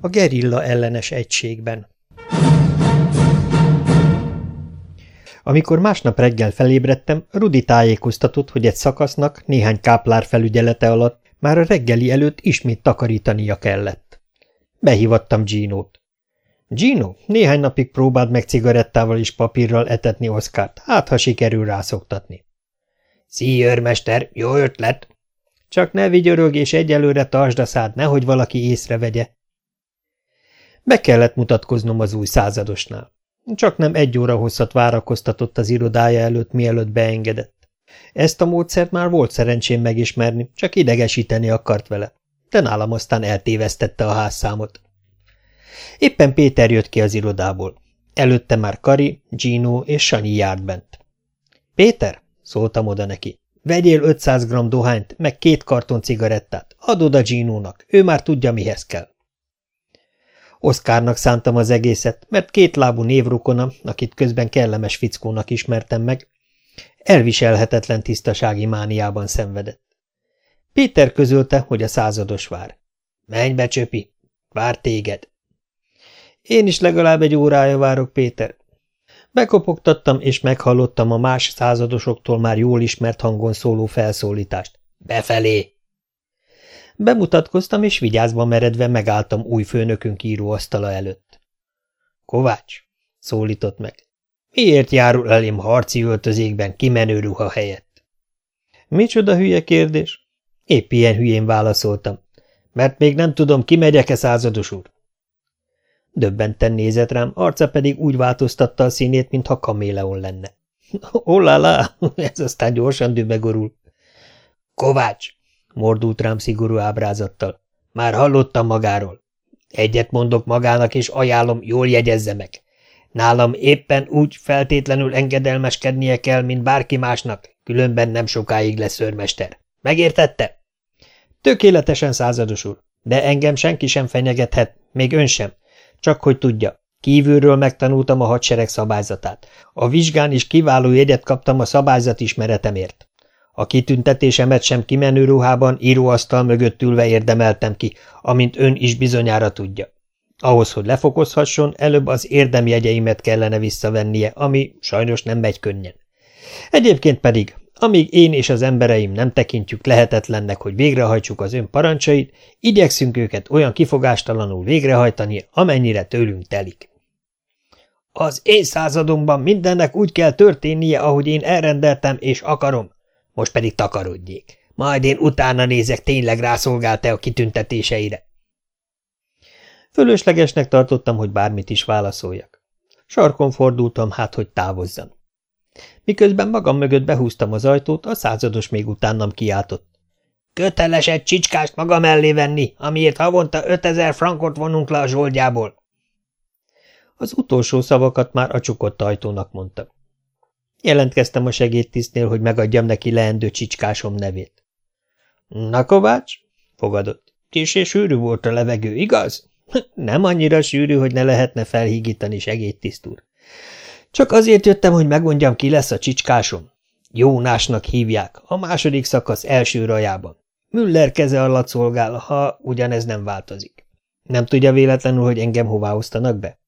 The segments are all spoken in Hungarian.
A gerilla ellenes egységben Amikor másnap reggel felébredtem, Rudi tájékoztatott, hogy egy szakasznak néhány káplár felügyelete alatt már a reggeli előtt ismét takarítania kellett. Behívattam Gino-t. Gino, néhány napig próbáld meg cigarettával és papírral etetni Oszkárt, hát ha sikerül rászoktatni. Szí, őrmester, jó ötlet! Csak ne vigyorog és egyelőre tartsd a szád, nehogy valaki észrevegye. Be kellett mutatkoznom az új századosnál. Csak nem egy óra hosszat várakoztatott az irodája előtt, mielőtt beengedett. Ezt a módszert már volt szerencsém megismerni, csak idegesíteni akart vele, de nálam aztán eltévesztette a házszámot. Éppen Péter jött ki az irodából. Előtte már Kari, Gino és Sanyi járt bent. – Péter! – szóltam oda neki. – Vegyél 500 g dohányt, meg két karton cigarettát. Adod a Gino-nak, ő már tudja, mihez kell. Oszkárnak szántam az egészet, mert két lábú névrukona, akit közben kellemes fickónak ismertem meg, elviselhetetlen tisztasági mániában szenvedett. Péter közölte, hogy a százados vár. Menj be, csöpi! Vár téged! Én is legalább egy órája várok, Péter. Bekopogtattam, és meghallottam a más századosoktól már jól ismert hangon szóló felszólítást. Befelé! Bemutatkoztam, és vigyázva meredve megálltam új főnökünk íróasztala előtt. Kovács, szólított meg. Miért járul elém harci öltözékben kimenő ruha helyett? Micsoda hülye kérdés? Épp ilyen hülyén válaszoltam. Mert még nem tudom, kimegyek-e százados úr. Döbbenten nézett rám, arca pedig úgy változtatta a színét, mintha kaméleon lenne. Olala, ez aztán gyorsan dübegorul. Kovács, mordult rám szigorú ábrázattal. Már hallottam magáról. Egyet mondok magának, és ajánlom, jól jegyezze meg. Nálam éppen úgy feltétlenül engedelmeskednie kell, mint bárki másnak, különben nem sokáig lesz őrmester. Megértette? Tökéletesen százados úr, de engem senki sem fenyegethet, még ön sem. Csak hogy tudja, kívülről megtanultam a hadsereg szabályzatát. A vizsgán is kiváló jegyet kaptam a szabályzat ismeretemért. A kitüntetésemet sem kimenő ruhában, íróasztal mögött ülve érdemeltem ki, amint ön is bizonyára tudja. Ahhoz, hogy lefokozhasson, előbb az érdemjegyeimet kellene visszavennie, ami sajnos nem megy könnyen. Egyébként pedig, amíg én és az embereim nem tekintjük lehetetlennek, hogy végrehajtsuk az ön parancsait, igyekszünk őket olyan kifogástalanul végrehajtani, amennyire tőlünk telik. Az én századomban mindennek úgy kell történnie, ahogy én elrendeltem és akarom, most pedig takarodjék. Majd én utána nézek, tényleg rászolgál-e a kitüntetéseire. Fölöslegesnek tartottam, hogy bármit is válaszoljak. Sarkon fordultam, hát hogy távozzam. Miközben magam mögött behúztam az ajtót, a százados még utánam kiáltott. Köteles egy csicskást maga mellé venni, amiért havonta 5000 frankot vonunk le a zsoldjából. Az utolsó szavakat már a csukott ajtónak mondtam. Jelentkeztem a segédtisztnél, hogy megadjam neki leendő csicskásom nevét. Na, Kovács? fogadott. Kis és sűrű volt a levegő, igaz? Nem annyira sűrű, hogy ne lehetne felhígítani segédtiszt úr. Csak azért jöttem, hogy megmondjam, ki lesz a csicskásom. Jónásnak hívják, a második szakasz első rajában. Müller keze alatt szolgál, ha ugyanez nem változik. Nem tudja véletlenül, hogy engem hová osztanak be?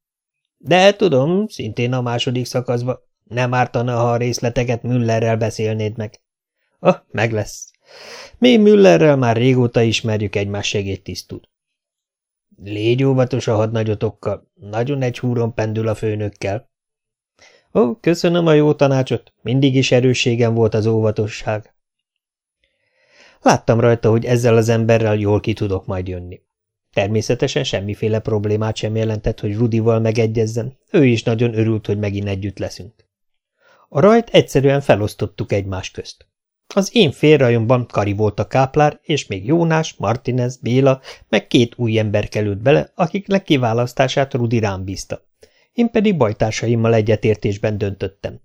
De tudom, szintén a második szakaszba. Nem ártana, ha a részleteket Müllerrel beszélnéd meg. Ah, meg lesz. Mi Müllerrel már régóta ismerjük egymás segédtisztút. Légy óvatos a hadnagyotokkal, nagyon egy húron pendül a főnökkel. Ó, köszönöm a jó tanácsot, mindig is erősségem volt az óvatosság. Láttam rajta, hogy ezzel az emberrel jól ki tudok majd jönni. Természetesen semmiféle problémát sem jelentett, hogy Rudival megegyezzen, ő is nagyon örült, hogy megint együtt leszünk. A rajt egyszerűen felosztottuk egymás közt. Az én félrajomban Kari volt a káplár, és még Jónás, Martinez, Béla, meg két új ember került bele, akiknek kiválasztását Rudi rám bízta. Én pedig bajtársaimmal egyetértésben döntöttem.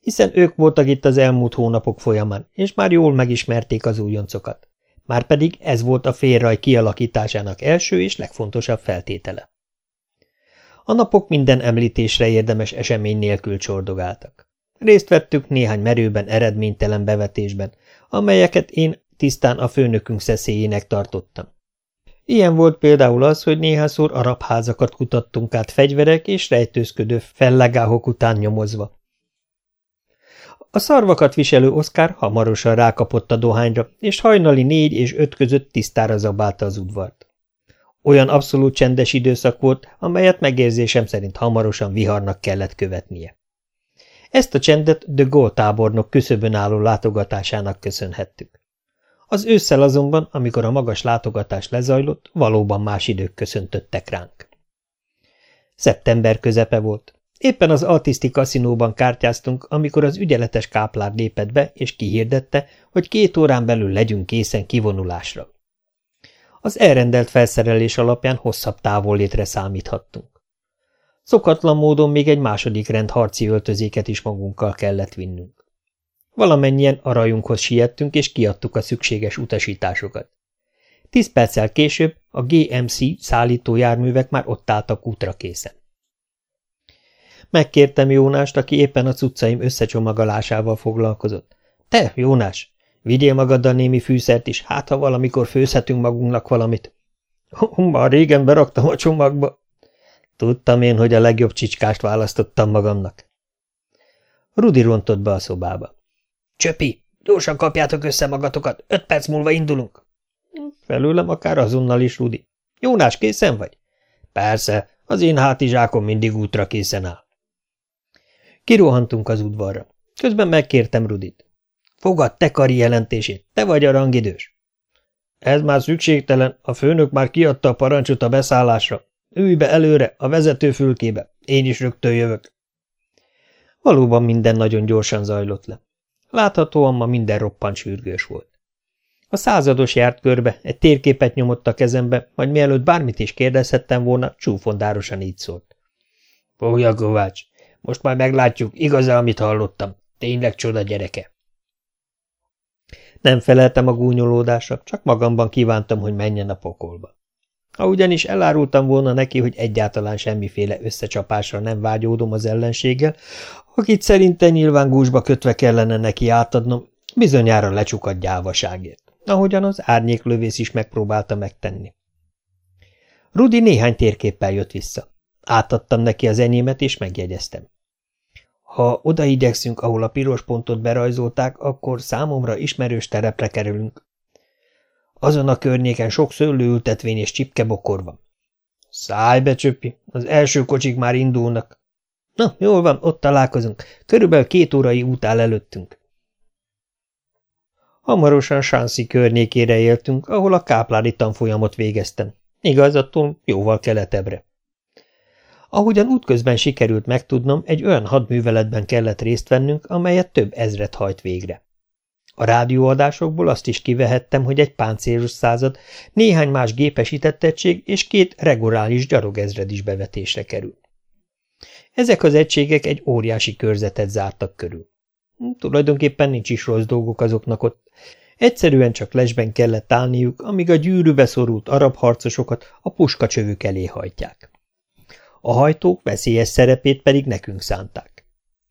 Hiszen ők voltak itt az elmúlt hónapok folyamán, és már jól megismerték az újoncokat. Márpedig ez volt a félraj kialakításának első és legfontosabb feltétele. A napok minden említésre érdemes esemény nélkül csordogáltak. Részt vettük néhány merőben eredménytelen bevetésben, amelyeket én tisztán a főnökünk szeszélyének tartottam. Ilyen volt például az, hogy néhányszor arab házakat kutattunk át fegyverek és rejtőzködő fellegáhok után nyomozva. A szarvakat viselő Oszkár hamarosan rákapott a dohányra, és hajnali négy és öt között tisztára zabálta az udvart. Olyan abszolút csendes időszak volt, amelyet megérzésem szerint hamarosan viharnak kellett követnie. Ezt a csendet de Gaulle tábornok küszöbön álló látogatásának köszönhettük. Az ősszel azonban, amikor a magas látogatás lezajlott, valóban más idők köszöntöttek ránk. Szeptember közepe volt. Éppen az Altiszti kaszinóban kártyáztunk, amikor az ügyeletes káplár lépett be, és kihirdette, hogy két órán belül legyünk készen kivonulásra. Az elrendelt felszerelés alapján hosszabb távollétre számíthattunk. Szokatlan módon még egy második rend harci öltözéket is magunkkal kellett vinnünk. Valamennyien a rajunkhoz siettünk, és kiadtuk a szükséges utasításokat. Tíz perccel később a GMC szállítójárművek már ott álltak útra készen. Megkértem Jónást, aki éppen a cuccaim összecsomagolásával foglalkozott. Te, Jónás, vigyél magaddal némi fűszert is, hát ha valamikor főzhetünk magunknak valamit. Már régen beraktam a csomagba. Tudtam én, hogy a legjobb csicskást választottam magamnak. Rudi rontott be a szobába. Csöpi, gyorsan kapjátok össze magatokat, öt perc múlva indulunk. Felőlem akár azonnal is, Rudi. Jónás, készen vagy? Persze, az én hátizsákom mindig útra készen áll. Kirohantunk az udvarra. Közben megkértem Rudit. Fogad te kari jelentését, te vagy a rangidős. Ez már szükségtelen, a főnök már kiadta a parancsot a beszállásra. Ülj be előre, a vezető fülkébe, én is rögtön jövök. Valóban minden nagyon gyorsan zajlott le. Láthatóan ma minden roppant sürgős volt. A százados járt körbe, egy térképet nyomott a kezembe, majd mielőtt bármit is kérdezhettem volna, csúfondárosan így szólt. Fogja, Kovács, most már meglátjuk, igaz-e, amit hallottam. Tényleg csoda gyereke. Nem feleltem a gúnyolódásra, csak magamban kívántam, hogy menjen a pokolba. Ha ugyanis elárultam volna neki, hogy egyáltalán semmiféle összecsapásra nem vágyódom az ellenséggel, akit szerinte nyilván gúzsba kötve kellene neki átadnom, bizonyára lecsukat gyávaságért, ahogyan az árnyéklövész is megpróbálta megtenni. Rudi néhány térképpel jött vissza. Átadtam neki az enyémet, és megjegyeztem. Ha odaigyekszünk, ahol a piros pontot berajzolták, akkor számomra ismerős terepre kerülünk. Azon a környéken sok szőlőültetvény és csipkebokor van. Szállj be, csöppi, az első kocsik már indulnak. Na, jól van, ott találkozunk. Körülbelül két órai út áll előttünk. Hamarosan Sánszi környékére éltünk, ahol a káplári tanfolyamot végeztem. Igaz, attól jóval keletebbre. Ahogyan útközben sikerült megtudnom, egy olyan hadműveletben kellett részt vennünk, amelyet több ezret hajt végre. A rádióadásokból azt is kivehettem, hogy egy páncélos század, néhány más gépesített egység és két reguláris gyarogezred is bevetésre kerül. Ezek az egységek egy óriási körzetet zártak körül. Tulajdonképpen nincs is rossz dolgok azoknak ott. Egyszerűen csak lesben kellett állniuk, amíg a gyűrűbe szorult arab harcosokat a puskacsövük elé hajtják. A hajtók veszélyes szerepét pedig nekünk szánták.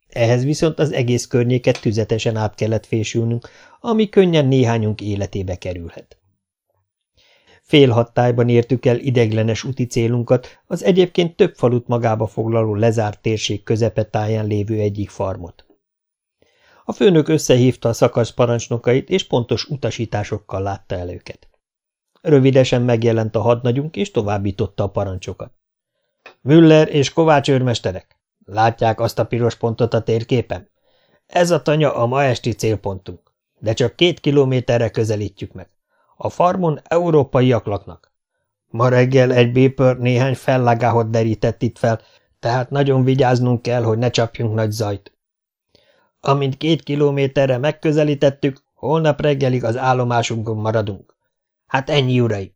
Ehhez viszont az egész környéket tüzetesen át kellett fésülnünk, ami könnyen néhányunk életébe kerülhet. Fél hattályban értük el ideglenes úti célunkat, az egyébként több falut magába foglaló lezárt térség közepetáján lévő egyik farmot. A főnök összehívta a szakasz parancsnokait, és pontos utasításokkal látta el őket. Rövidesen megjelent a hadnagyunk, és továbbította a parancsokat. Müller és Kovács őrmesterek, Látják azt a piros pontot a térképen? Ez a tanya a ma esti célpontunk, de csak két kilométerre közelítjük meg. A farmon európaiak laknak. Ma reggel egy bépör néhány fellágáhot derített itt fel, tehát nagyon vigyáznunk kell, hogy ne csapjunk nagy zajt. Amint két kilométerre megközelítettük, holnap reggelig az állomásunkon maradunk. Hát ennyi, urai!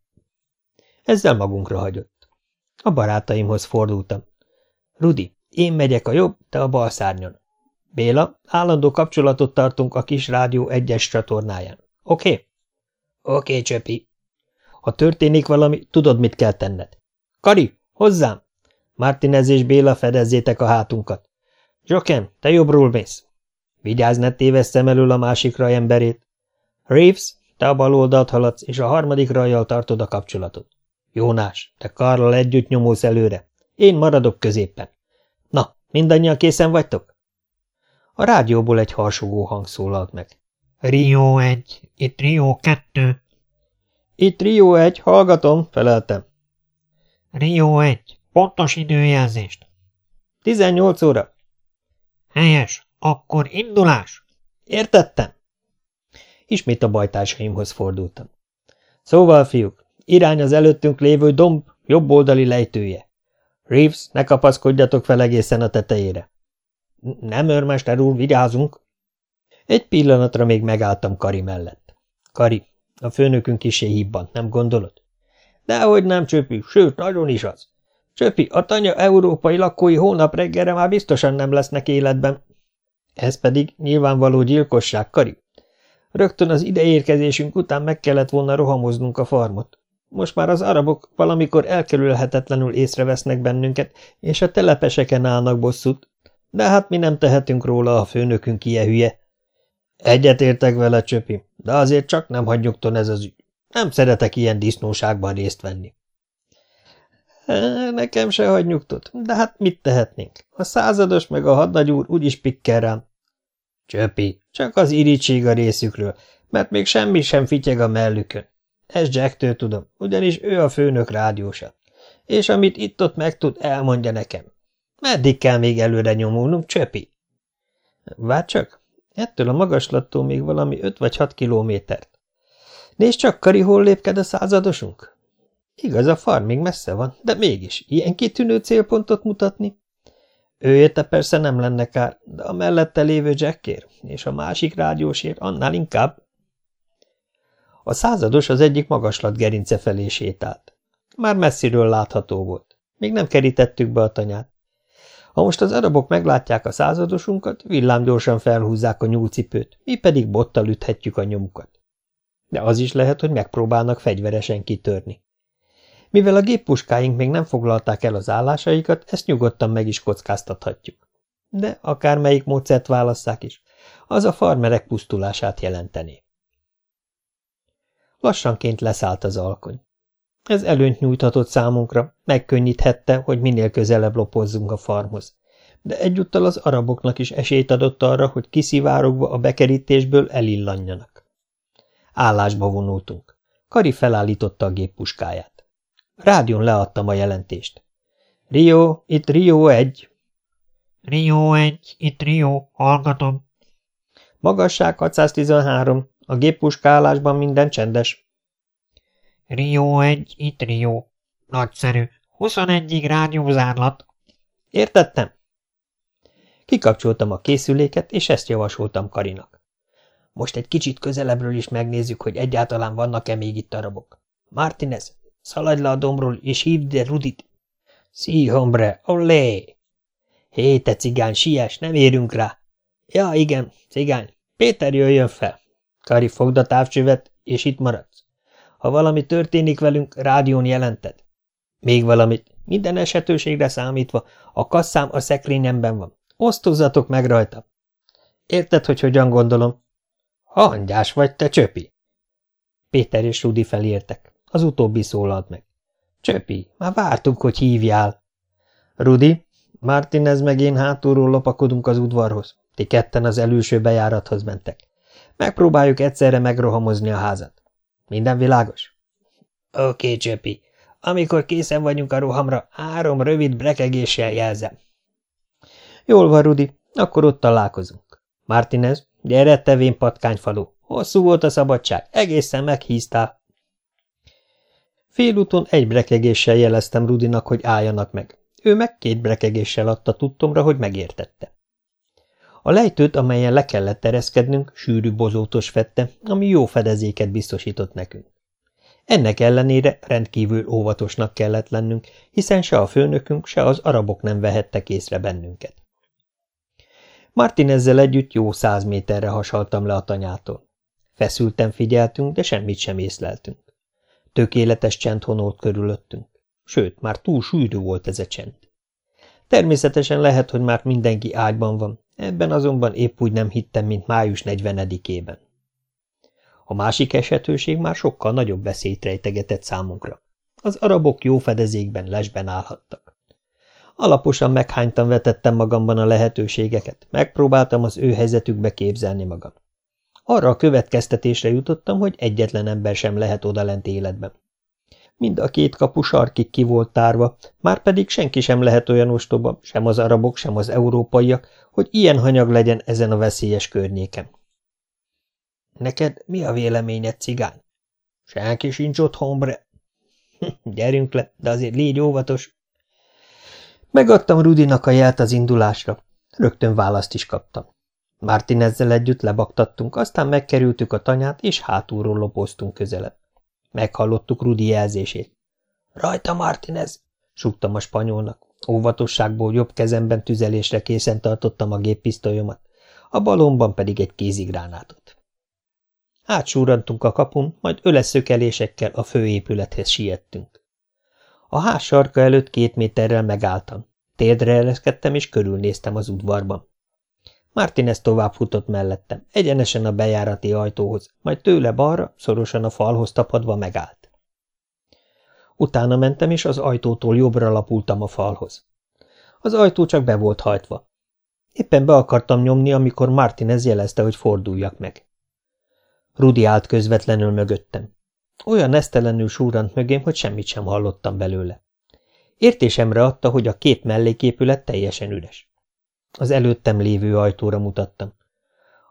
Ezzel magunkra hagyott. A barátaimhoz fordultam. Rudi, én megyek a jobb, te a bal szárnyon. Béla, állandó kapcsolatot tartunk a kis rádió egyes csatornáján. Oké? Okay? Oké, okay, Csöpi. Ha történik valami, tudod, mit kell tenned. Kari, hozzám! Martinez és Béla fedezzétek a hátunkat. Zsoken, te jobbról mész. Vigyázz, ne tévessz szem elől a másik raj emberét. Reeves, te a bal oldalt haladsz, és a harmadik rajjal tartod a kapcsolatot. Jónás, te Karlal együtt nyomulsz előre. Én maradok középen. Mindannyian készen vagytok? A rádióból egy harsogó hang szólalt meg. Rio egy, itt Rio kettő. Itt Rio egy, hallgatom, feleltem. Rio egy, pontos időjelzést. 18 óra. Helyes, akkor indulás. Értettem. Ismét a bajtársaimhoz fordultam. Szóval, fiúk, irány az előttünk lévő domb jobb oldali lejtője. Reeves, ne kapaszkodjatok fel egészen a tetejére. Nem, őrmester úr, vigyázunk. Egy pillanatra még megálltam Kari mellett. Kari, a főnökünk kisé hibban, nem gondolod? Dehogy nem, Csöpi, sőt, nagyon is az. Csöpi, a tanya európai lakói hónap reggelre már biztosan nem lesznek életben. Ez pedig nyilvánvaló gyilkosság, Kari. Rögtön az ideérkezésünk után meg kellett volna rohamoznunk a farmot. Most már az arabok valamikor elkerülhetetlenül észrevesznek bennünket, és a telepeseken állnak bosszút, de hát mi nem tehetünk róla, a főnökünk ilyen hülye. Egyetértek vele, Csöpi, de azért csak nem hagy nyugton ez az ügy. Nem szeretek ilyen disznóságban részt venni. Nekem se hagy nyugtot, de hát mit tehetnénk? A százados meg a hadnagy úr úgyis pikkel rám. Csöpi, csak az irítség a részükről, mert még semmi sem fityeg a mellükön. Ezt Jacktől tudom, ugyanis ő a főnök rádiósa. És amit itt-ott megtud, elmondja nekem. Meddig kell még előre nyomulnunk, Csöpi? Várj csak, ettől a magaslattól még valami öt vagy hat kilométert. Nézd csak, Kari, hol lépked a századosunk? Igaz, a farm még messze van, de mégis, ilyen kitűnő célpontot mutatni? Ő érte persze nem lenne kár, de a mellette lévő Jackért és a másik rádiósért annál inkább. A százados az egyik magaslat gerince felé sétált. Már messziről látható volt. Még nem kerítettük be a tanyát. Ha most az arabok meglátják a századosunkat, villámgyorsan felhúzzák a nyúlcipőt, mi pedig bottal üthetjük a nyomukat. De az is lehet, hogy megpróbálnak fegyveresen kitörni. Mivel a géppuskáink még nem foglalták el az állásaikat, ezt nyugodtan meg is kockáztathatjuk. De akármelyik módszert válasszák is, az a farmerek pusztulását jelentené. Lassanként leszállt az alkony. Ez előnyt nyújthatott számunkra, megkönnyíthette, hogy minél közelebb lopozzunk a farmhoz. De egyúttal az araboknak is esélyt adott arra, hogy kiszivárogva a bekerítésből elillanjanak. Állásba vonultunk. Kari felállította a géppuskáját. Rádión leadtam a jelentést. Rio, itt Rio egy. Rio egy, itt Rio, hallgatom. Magasság 613, a géppuskálásban minden csendes. Rio egy, itt Rio. Nagyszerű. 21-ig rádiózárlat. Értettem? Kikapcsoltam a készüléket, és ezt javasoltam Karinak. Most egy kicsit közelebbről is megnézzük, hogy egyáltalán vannak-e még itt arabok. Martinez, szaladj le a dombról, és hívd ide Rudit. Sí, hombre, olé! Hé, te cigány, siess, nem érünk rá. Ja, igen, cigány, Péter jöjjön fel. Kari, fogd a távcsövet, és itt maradsz. Ha valami történik velünk, rádión jelented. Még valamit, minden esetőségre számítva, a kasszám a szekrényemben van. Osztozzatok meg rajta. Érted, hogy hogyan gondolom? Hangyás vagy, te csöpi! Péter és Rudi felértek. Az utóbbi szólalt meg. Csöpi, már vártunk, hogy hívjál. Rudi, Martinez meg én hátulról lopakodunk az udvarhoz. Ti ketten az előső bejárathoz mentek. Megpróbáljuk egyszerre megrohamozni a házat. Minden világos? Oké, okay, Csöpi. Amikor készen vagyunk a rohamra, három rövid brekegéssel jelzem. Jól van, Rudi, akkor ott találkozunk. Martinez, gyere, tevén patkányfalú. Hosszú volt a szabadság, egészen meghíztál. Félúton egy brekegéssel jeleztem Rudinak, hogy álljanak meg. Ő meg két brekegéssel adta tudtomra, hogy megértette. A lejtőt, amelyen le kellett tereszkednünk, sűrű bozótos fette, ami jó fedezéket biztosított nekünk. Ennek ellenére rendkívül óvatosnak kellett lennünk, hiszen se a főnökünk, se az arabok nem vehettek észre bennünket. Martin ezzel együtt jó száz méterre hasaltam le a tanyától. Feszülten figyeltünk, de semmit sem észleltünk. Tökéletes csend honolt körülöttünk. Sőt, már túl sűrű volt ez a csend. Természetesen lehet, hogy már mindenki ágyban van, ebben azonban épp úgy nem hittem, mint május 40-ében. A másik esetőség már sokkal nagyobb veszélyt rejtegetett számunkra. Az arabok jó fedezékben lesben állhattak. Alaposan meghánytan vetettem magamban a lehetőségeket, megpróbáltam az ő helyzetükbe képzelni magam. Arra a következtetésre jutottam, hogy egyetlen ember sem lehet odalent életben. Mind a két kapu sarkig ki volt tárva, már pedig senki sem lehet olyan ostoba, sem az arabok, sem az európaiak, hogy ilyen hanyag legyen ezen a veszélyes környéken. Neked mi a véleményed, cigány? Senki sincs ott, hombre. Gyerünk le, de azért légy óvatos. Megadtam Rudinak a jelt az indulásra. Rögtön választ is kaptam. Martinezzel együtt lebaktattunk, aztán megkerültük a tanyát, és hátulról lopoztunk közelebb. Meghallottuk Rudi jelzését. – Rajta, Martinez! – súgtam a spanyolnak. Óvatosságból jobb kezemben tüzelésre készen tartottam a géppisztolyomat, a balomban pedig egy kézigránátot. Átsúrantunk a kapun, majd öleszökelésekkel a főépülethez siettünk. A ház sarka előtt két méterrel megálltam. Térdre ereszkedtem, és körülnéztem az udvarban. Martinez tovább futott mellettem, egyenesen a bejárati ajtóhoz, majd tőle balra, szorosan a falhoz tapadva megállt. Utána mentem, és az ajtótól jobbra lapultam a falhoz. Az ajtó csak be volt hajtva. Éppen be akartam nyomni, amikor Martinez jelezte, hogy forduljak meg. Rudi állt közvetlenül mögöttem. Olyan nesztelenül súrant mögém, hogy semmit sem hallottam belőle. Értésemre adta, hogy a két melléképület teljesen üres. Az előttem lévő ajtóra mutattam.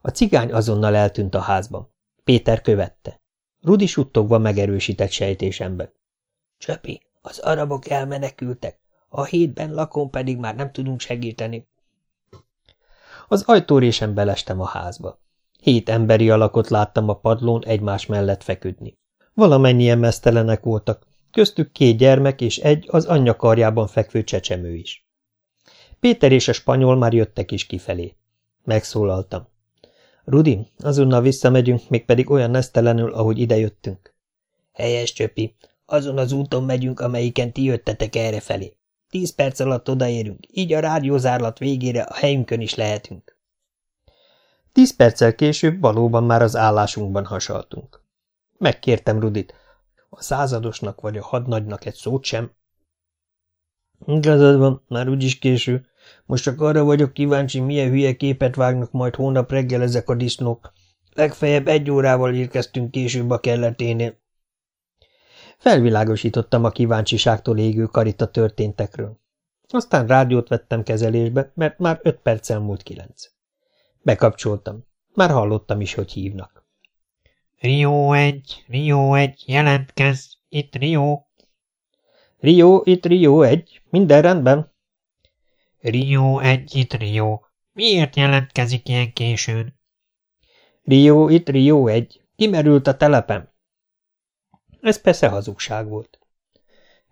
A cigány azonnal eltűnt a házban. Péter követte. Rudi suttogva megerősített sejtésemben. Csöpi, az arabok elmenekültek, a hétben lakón pedig már nem tudunk segíteni. Az ajtórésen belestem a házba. Hét emberi alakot láttam a padlón egymás mellett feküdni. Valamennyien mesztelenek voltak, köztük két gyermek és egy az anyja karjában fekvő csecsemő is. Péter és a spanyol már jöttek is kifelé. Megszólaltam. Rudi, azonnal visszamegyünk, mégpedig olyan nesztelenül, ahogy idejöttünk. Helyes, Csöpi, azon az úton megyünk, amelyiken ti jöttetek errefelé. Tíz perc alatt odaérünk, így a rádiózárlat végére a helyünkön is lehetünk. Tíz perccel később valóban már az állásunkban hasaltunk. Megkértem Rudit. A századosnak vagy a hadnagynak egy szót sem. Igazad van, már úgyis késő. Most csak arra vagyok kíváncsi, milyen hülye képet vágnak majd hónap reggel ezek a disznók. Legfeljebb egy órával érkeztünk később a kelleténél. Felvilágosítottam a kíváncsiságtól égő karita történtekről. Aztán rádiót vettem kezelésbe, mert már öt perccel múlt kilenc. Bekapcsoltam. Már hallottam is, hogy hívnak. Rio egy, Rio egy, jelentkez, itt Rio. Rio, itt Rio egy, minden rendben. Rio egy, itt Rio. Miért jelentkezik ilyen későn? Rio, itt Rio egy. Kimerült a telepen. Ez persze hazugság volt.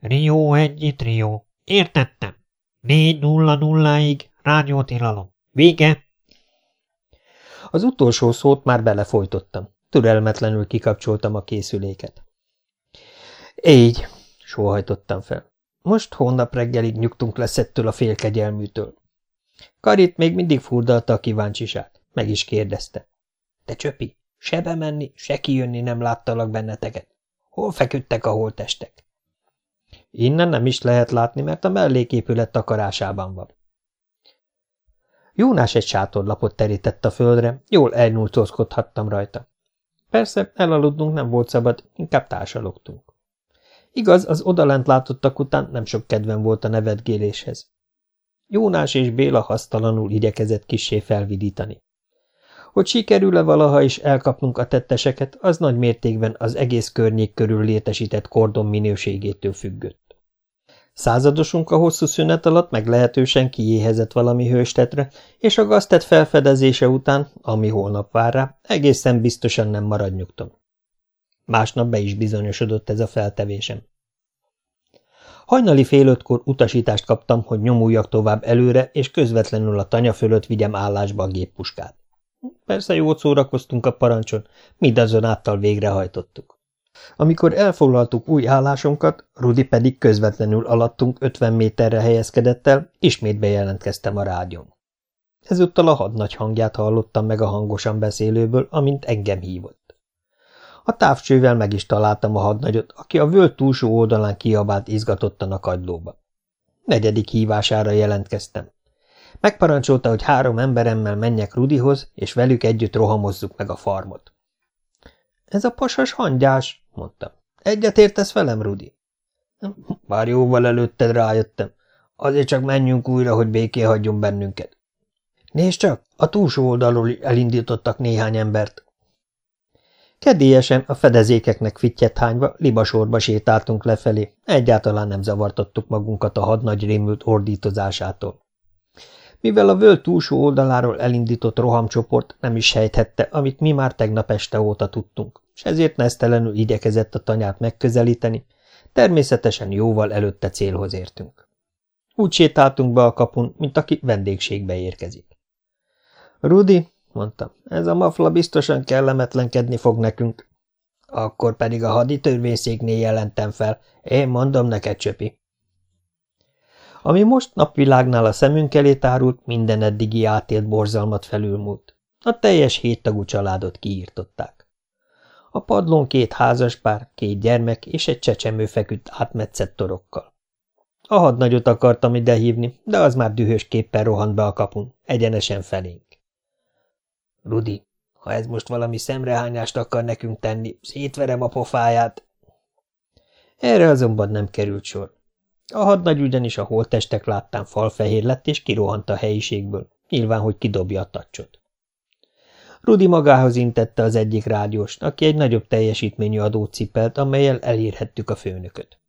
Rio egy, itt Rio. Értettem. Négy nulla nulláig rádiótilalom. Vége. Az utolsó szót már belefolytottam. Türelmetlenül kikapcsoltam a készüléket. Így, sóhajtottam fel. Most hónap reggelig nyugtunk lesz ettől a félkegyelműtől. Karit még mindig furdalta a kíváncsiság. Meg is kérdezte. Te csöpi, se bemenni, se kijönni nem láttalak benneteket. Hol feküdtek a holtestek? Innen nem is lehet látni, mert a melléképület takarásában van. Jónás egy sátorlapot terített a földre, jól elnyújtózkodhattam rajta. Persze, elaludnunk nem volt szabad, inkább társalogtunk. Igaz, az odalent látottak után nem sok kedvem volt a nevetgéléshez. Jónás és Béla hasztalanul igyekezett kissé felvidítani. Hogy sikerül-e valaha is elkapnunk a tetteseket, az nagy mértékben az egész környék körül létesített kordon minőségétől függött. Századosunk a hosszú szünet alatt meglehetősen kiéhezett valami hőstetre, és a gaztet felfedezése után, ami holnap vár rá, egészen biztosan nem marad nyugtom. Másnap be is bizonyosodott ez a feltevésem. Hajnali fél ötkor utasítást kaptam, hogy nyomuljak tovább előre, és közvetlenül a tanya fölött vigyem állásba a géppuskát. Persze jót szórakoztunk a parancson, mindazonáltal végrehajtottuk. Amikor elfoglaltuk új állásunkat, Rudi pedig közvetlenül alattunk 50 méterre helyezkedett el, ismét bejelentkeztem a rádión. Ezúttal a hadnagy hangját hallottam meg a hangosan beszélőből, amint engem hívott. A távcsővel meg is találtam a hadnagyot, aki a völd túlsó oldalán kiabált izgatottan a kagylóba. Negyedik hívására jelentkeztem. Megparancsolta, hogy három emberemmel menjek Rudihoz, és velük együtt rohamozzuk meg a farmot. Ez a pasas hangyás, mondtam. Egyet értesz velem, Rudi? Már jóval előtted rájöttem. Azért csak menjünk újra, hogy béké hagyjon bennünket. Nézd csak, a túlsó oldalról elindítottak néhány embert. Kedélyesen a fedezékeknek fittyet hányva libasorba sétáltunk lefelé, egyáltalán nem zavartottuk magunkat a hadnagy rémült ordítozásától. Mivel a völd túlsó oldaláról elindított rohamcsoport nem is sejthette, amit mi már tegnap este óta tudtunk, és ezért nesztelenül igyekezett a tanyát megközelíteni, természetesen jóval előtte célhoz értünk. Úgy sétáltunk be a kapun, mint aki vendégségbe érkezik. Rudi, mondta, ez a mafla biztosan kellemetlenkedni fog nekünk. Akkor pedig a hadi törvényszéknél jelentem fel. Én mondom neked, Csöpi. Ami most napvilágnál a szemünk elé tárult, minden eddigi átélt borzalmat felülmúlt. A teljes héttagú családot kiírtották. A padlón két házaspár, két gyermek és egy csecsemő feküdt átmetszett torokkal. A hadnagyot akartam ide hívni, de az már dühös képpen rohant be a kapun, egyenesen felénk. Rudi, ha ez most valami szemrehányást akar nekünk tenni, szétverem a pofáját. Erre azonban nem került sor. A hadnagy ugyanis a holttestek láttán falfehér lett, és kirohant a helyiségből, nyilván, hogy kidobja a tacsot. Rudi magához intette az egyik rádiós, aki egy nagyobb teljesítményű adót cipelt, amelyel elérhettük a főnököt.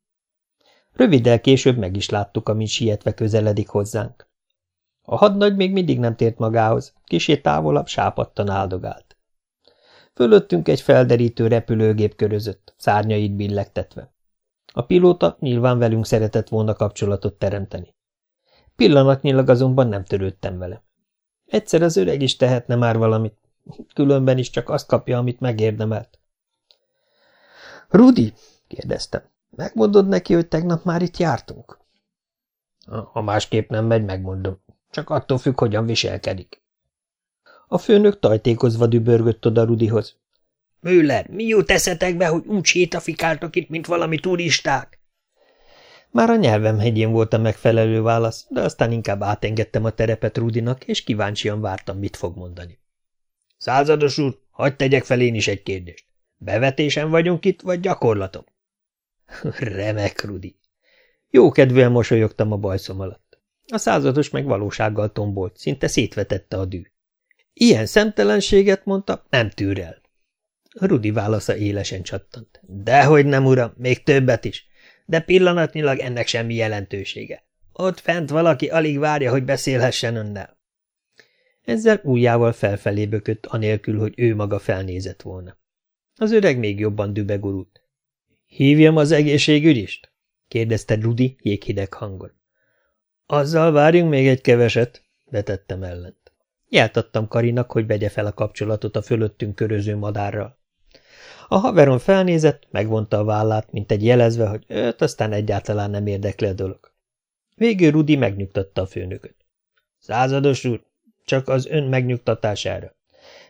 Röviddel később meg is láttuk, amint sietve közeledik hozzánk. A hadnagy még mindig nem tért magához, kisé távolabb sápadtan áldogált. Fölöttünk egy felderítő repülőgép körözött, szárnyait billegtetve. A pilóta nyilván velünk szeretett volna kapcsolatot teremteni. Pillanatnyilag azonban nem törődtem vele. Egyszer az öreg is tehetne már valamit, különben is csak azt kapja, amit megérdemelt. – Rudi? – kérdeztem. – Megmondod neki, hogy tegnap már itt jártunk? – Ha másképp nem megy, megmondom. Csak attól függ, hogyan viselkedik. A főnök tajtékozva dübörgött oda Rudihoz. Müller, mi jut eszetekbe, hogy úgy sétafikáltok itt, mint valami turisták? Már a nyelvem hegyén volt a megfelelő válasz, de aztán inkább átengedtem a terepet Rudinak, és kíváncsian vártam, mit fog mondani. Százados úr, hagyd tegyek fel én is egy kérdést. Bevetésen vagyunk itt, vagy gyakorlatom? Remek, Rudi. Jókedvűen mosolyogtam a bajszom alatt. A százados meg valósággal tombolt, szinte szétvetette a dű. Ilyen szemtelenséget mondta, nem tűr el. Rudi válasza élesen csattant. Dehogy nem, uram, még többet is. De pillanatnyilag ennek semmi jelentősége. Ott fent valaki alig várja, hogy beszélhessen önnel. Ezzel újjával felfelé bökött, anélkül, hogy ő maga felnézett volna. Az öreg még jobban dübegurult. – Hívjam az egészségügyist? – kérdezte Rudi jéghideg hangon. – Azzal várjunk még egy keveset – vetettem ellent. Jeltattam Karinak, hogy vegye fel a kapcsolatot a fölöttünk köröző madárral. A haveron felnézett, megvonta a vállát, mint egy jelezve, hogy őt aztán egyáltalán nem érdekli a dolog. Végül Rudi megnyugtatta a főnököt. Százados úr, csak az ön megnyugtatására.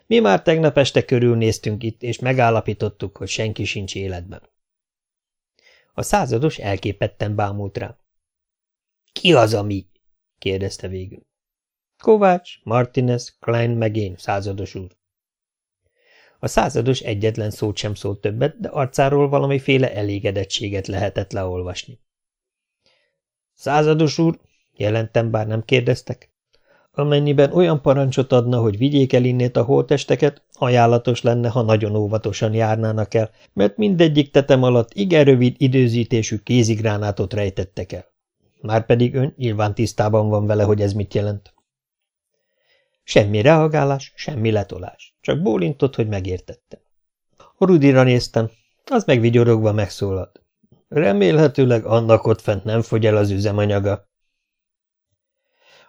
Mi már tegnap este körülnéztünk itt, és megállapítottuk, hogy senki sincs életben. A százados elképetten bámult rá. Ki az, ami? kérdezte végül. Kovács, Martinez, Klein meg én, százados úr. A százados egyetlen szót sem szólt többet, de arcáról valamiféle elégedettséget lehetett leolvasni. Százados úr, jelentem, bár nem kérdeztek, amennyiben olyan parancsot adna, hogy vigyék el innét a holtesteket, ajánlatos lenne, ha nagyon óvatosan járnának el, mert mindegyik tetem alatt igen rövid időzítésű kézigránátot rejtettek el. Márpedig ön nyilván tisztában van vele, hogy ez mit jelent. Semmi reagálás, semmi letolás, csak bólintott, hogy megértette. Rudira néztem, az meg vigyorogva megszólalt. Remélhetőleg annak ott fent nem fogy el az üzemanyaga.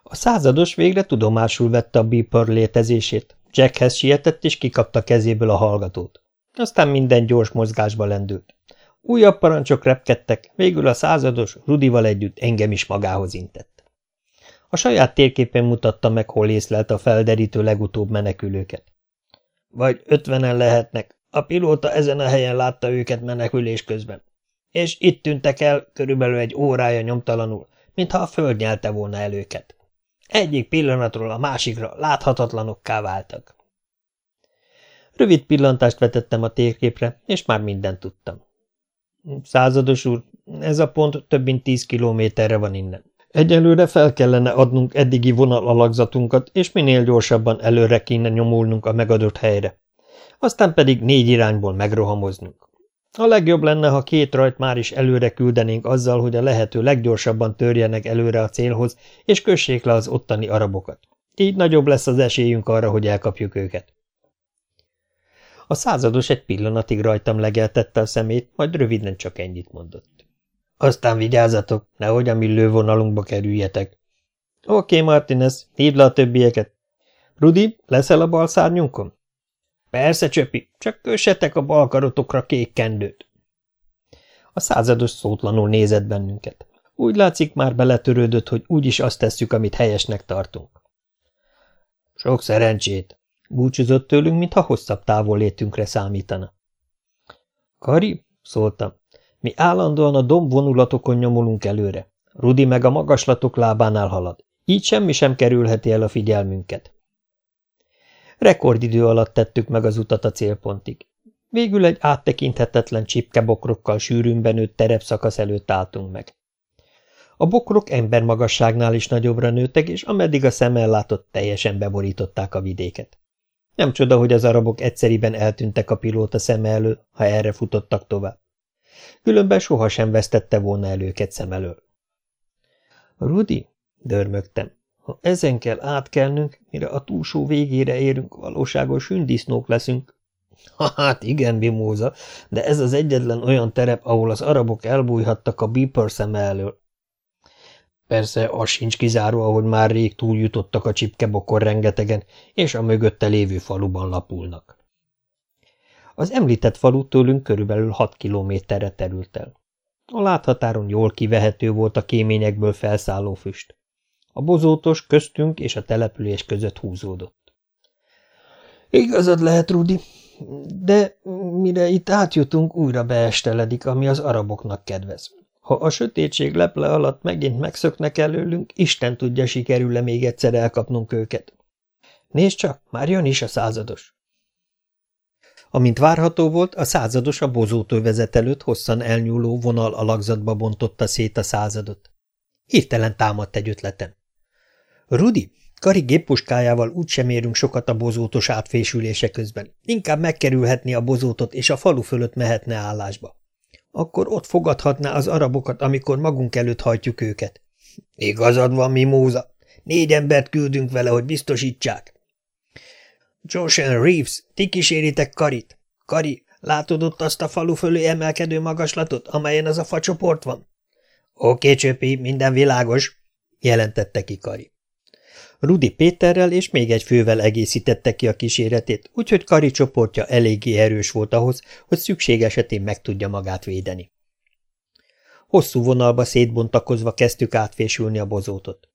A százados végre tudomásul vette a Beeper létezését. Jackhez sietett, és kikapta kezéből a hallgatót. Aztán minden gyors mozgásba lendült. Újabb parancsok repkedtek, végül a százados Rudival együtt engem is magához intett. A saját térképen mutatta meg, hol észlelte a felderítő legutóbb menekülőket. Vagy ötvenen lehetnek, a pilóta ezen a helyen látta őket menekülés közben. És itt tűntek el körülbelül egy órája nyomtalanul, mintha a föld nyelte volna el őket. Egyik pillanatról a másikra láthatatlanokká váltak. Rövid pillantást vetettem a térképre, és már mindent tudtam. Százados úr, ez a pont több mint tíz kilométerre van innen. Egyelőre fel kellene adnunk eddigi vonalalagzatunkat, és minél gyorsabban előre kéne nyomulnunk a megadott helyre. Aztán pedig négy irányból megrohamoznunk. A legjobb lenne, ha két rajt már is előre küldenénk azzal, hogy a lehető leggyorsabban törjenek előre a célhoz, és kössék le az ottani arabokat. Így nagyobb lesz az esélyünk arra, hogy elkapjuk őket. A százados egy pillanatig rajtam legeltette a szemét, majd röviden csak ennyit mondott. Aztán vigyázzatok, nehogy a millővonalunkba kerüljetek. Oké, Martinez, hívd le a többieket. Rudi, leszel a bal szárnyunkon? Persze, Csöpi, csak kössetek a bal karotokra kék kendőt. A százados szótlanul nézett bennünket. Úgy látszik, már beletörődött, hogy úgyis azt tesszük, amit helyesnek tartunk. Sok szerencsét, búcsúzott tőlünk, mintha hosszabb távollétünkre számítana. Kari, szóltam, mi állandóan a dombvonulatokon nyomulunk előre. Rudi meg a magaslatok lábánál halad. Így semmi sem kerülheti el a figyelmünket. Rekordidő alatt tettük meg az utat a célpontig. Végül egy áttekinthetetlen csipkebokrokkal sűrűn benőtt terepszakasz előtt álltunk meg. A bokrok embermagasságnál is nagyobbra nőttek, és ameddig a szemmel látott, teljesen beborították a vidéket. Nem csoda, hogy az arabok egyszeriben eltűntek a pilóta szeme elől, ha erre futottak tovább. Különben sohasem vesztette volna el őket szem elől. Rudi, dörmögtem, ha ezen kell átkelnünk, mire a túlsó végére érünk, valóságos sündisznók leszünk. Hát igen, Bimóza, de ez az egyetlen olyan terep, ahol az arabok elbújhattak a Beeper szeme elől. Persze az sincs kizárva, hogy már rég túljutottak a csipkebokor rengetegen, és a mögötte lévő faluban lapulnak. Az említett falu tőlünk körülbelül hat kilométerre terült el. A láthatáron jól kivehető volt a kéményekből felszálló füst. A bozótos köztünk és a település között húzódott. Igazad lehet, Rudi, de mire itt átjutunk, újra beesteledik, ami az araboknak kedvez. Ha a sötétség leple alatt megint megszöknek előlünk, Isten tudja, sikerül-e még egyszer elkapnunk őket. Nézd csak, már jön is a százados. Amint várható volt, a százados a bozótővezet előtt hosszan elnyúló vonal alakzatba bontotta szét a századot. Hirtelen támadt egy ötletem. Rudi, Kari géppuskájával úgy sem érünk sokat a bozótos átfésülése közben. Inkább megkerülhetni a bozótot, és a falu fölött mehetne állásba. Akkor ott fogadhatná az arabokat, amikor magunk előtt hajtjuk őket. Igazad van, Mimóza. Négy embert küldünk vele, hogy biztosítsák. Joshan Reeves, ti kíséritek Karit. Kari, látod ott azt a falu fölé emelkedő magaslatot, amelyen az a facsoport van? Oké, Csöpi, minden világos, jelentette ki Kari. Rudi Péterrel és még egy fővel egészítette ki a kíséretét, úgyhogy Kari csoportja eléggé erős volt ahhoz, hogy szükség esetén meg tudja magát védeni. Hosszú vonalba szétbontakozva kezdtük átfésülni a bozótot.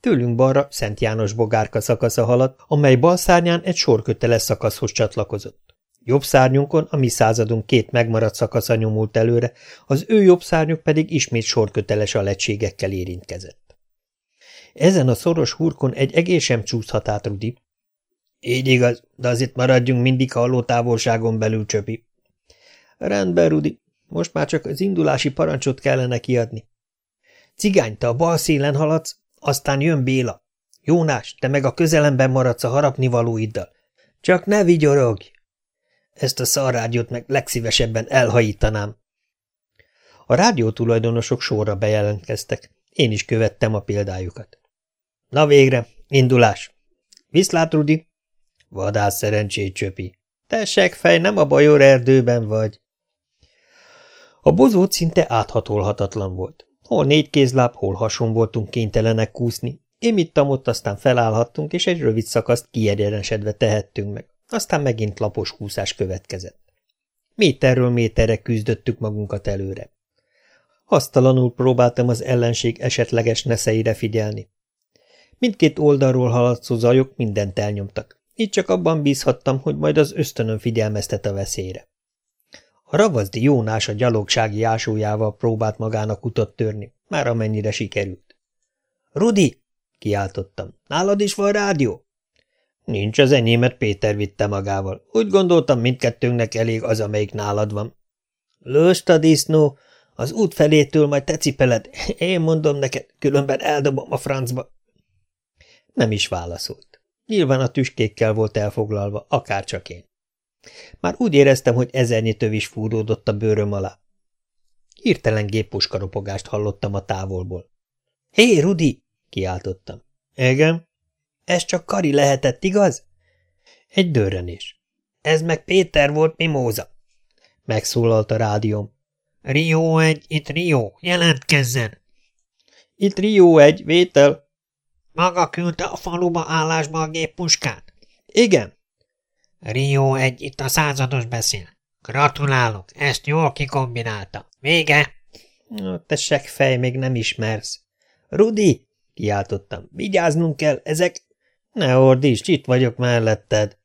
Tőlünk balra Szent János bogárka szakasza haladt, amely bal szárnyán egy sorköteles szakaszhoz csatlakozott. Jobb szárnyunkon a mi századunk két megmaradt szakasza nyomult előre, az ő jobb szárnyuk pedig ismét sorköteles aletségekkel érintkezett. Ezen a szoros hurkon egy egész sem csúszhat át, Rudi. Így igaz, de azért maradjunk mindig halló távolságon belül, Csöpi. Rendben, Rudi, most már csak az indulási parancsot kellene kiadni. Cigány, te a bal szélen haladsz, aztán jön Béla. Jónás, te meg a közelemben maradsz a harapnivalóiddal. Csak ne vigyorogj! Ezt a szarrádiót meg legszívesebben elhajítanám. A rádió tulajdonosok sorra bejelentkeztek. Én is követtem a példájukat. Na végre, indulás! Viszlát, Rudi! Vadász szerencsét, Csöpi! Te fej, nem a bajor erdőben vagy. A bozót szinte áthatolhatatlan volt. Hol négy kézláb, hol hason voltunk kénytelenek kúszni. Én itt ott aztán felállhattunk, és egy rövid szakaszt kiegyenesedve tehettünk meg. Aztán megint lapos kúszás következett. Méterről méterre küzdöttük magunkat előre. Hasztalanul próbáltam az ellenség esetleges neszeire figyelni. Mindkét oldalról haladszó zajok mindent elnyomtak. Így csak abban bízhattam, hogy majd az ösztönön figyelmeztet a veszélyre. A ravazdi Jónás a gyalogsági ásójával próbált magának utat törni, már amennyire sikerült. – Rudi! – kiáltottam. – Nálad is van rádió? – Nincs az enyémet, Péter vitte magával. Úgy gondoltam, mindkettőnknek elég az, amelyik nálad van. – Lőst a disznó! Az út felétől majd te cipeled. Én mondom neked, különben eldobom a francba. Nem is válaszolt. Nyilván a tüskékkel volt elfoglalva, akárcsak én. Már úgy éreztem, hogy ezernyi töv is fúródott a bőröm alá. Hirtelen géppuskaropogást hallottam a távolból. – Hé, Rudi! – kiáltottam. – Igen? – Ez csak Kari lehetett, igaz? – Egy dörrenés. – Ez meg Péter volt, mimóza! – megszólalt a rádióm. – Rio egy, itt Rio, jelentkezzen! – Itt Rio egy, vétel! Maga küldte a faluba állásba a géppuskát? Igen. Rio egy itt a százados beszél. Gratulálok, ezt jól kikombinálta. Vége! Te fej, még nem ismersz. Rudi, kiáltottam, vigyáznunk kell, ezek... Ne ordíts, itt vagyok melletted.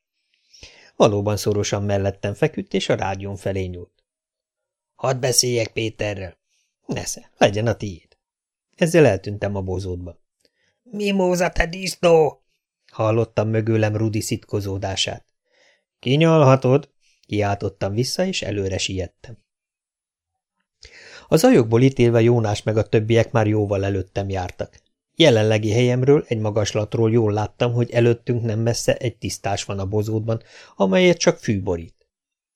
Valóban szorosan mellettem feküdt, és a rádión felé nyúlt. Hadd beszéljek Péterrel. Nesze, legyen a tiéd. Ezzel eltűntem a bozótba. – Mimóza, te disznó! – hallottam mögőlem Rudi szitkozódását. – Kinyalhatod! – kiáltottam vissza, és előre siettem. Az ajokból ítélve Jónás meg a többiek már jóval előttem jártak. Jelenlegi helyemről, egy magaslatról jól láttam, hogy előttünk nem messze egy tisztás van a bozótban, amelyet csak fű borít.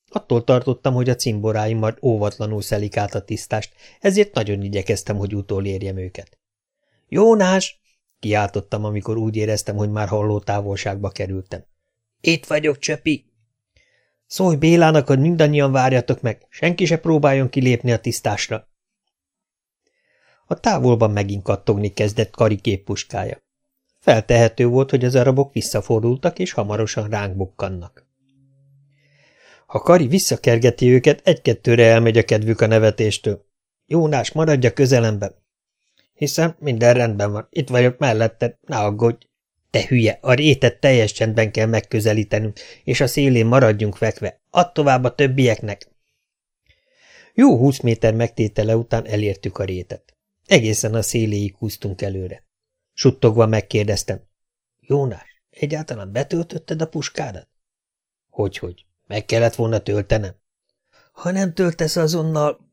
Attól tartottam, hogy a cimboráim majd óvatlanul szelik át a tisztást, ezért nagyon igyekeztem, hogy utolérjem őket. – Jónás! Kiáltottam, amikor úgy éreztem, hogy már halló távolságba kerültem. Itt vagyok, Csöpi! Szólj Bélának, hogy mindannyian várjatok meg, senki se próbáljon kilépni a tisztásra. A távolban megint kattogni kezdett Kari képpuskája. Feltehető volt, hogy az arabok visszafordultak, és hamarosan ránk bukkannak. Ha Kari visszakergeti őket, egy-kettőre elmegy a kedvük a nevetéstől. Jónás, maradja közelemben, hiszen minden rendben van, itt vagyok melletted, ne aggódj. Te hülye, a rétet teljes csendben kell megközelítenünk, és a szélén maradjunk fekve, add tovább a többieknek. Jó húsz méter megtétele után elértük a rétet. Egészen a széléig húztunk előre. Suttogva megkérdeztem. Jónás, egyáltalán betöltötted a puskádat? Hogyhogy, meg kellett volna töltenem. Ha nem töltesz azonnal,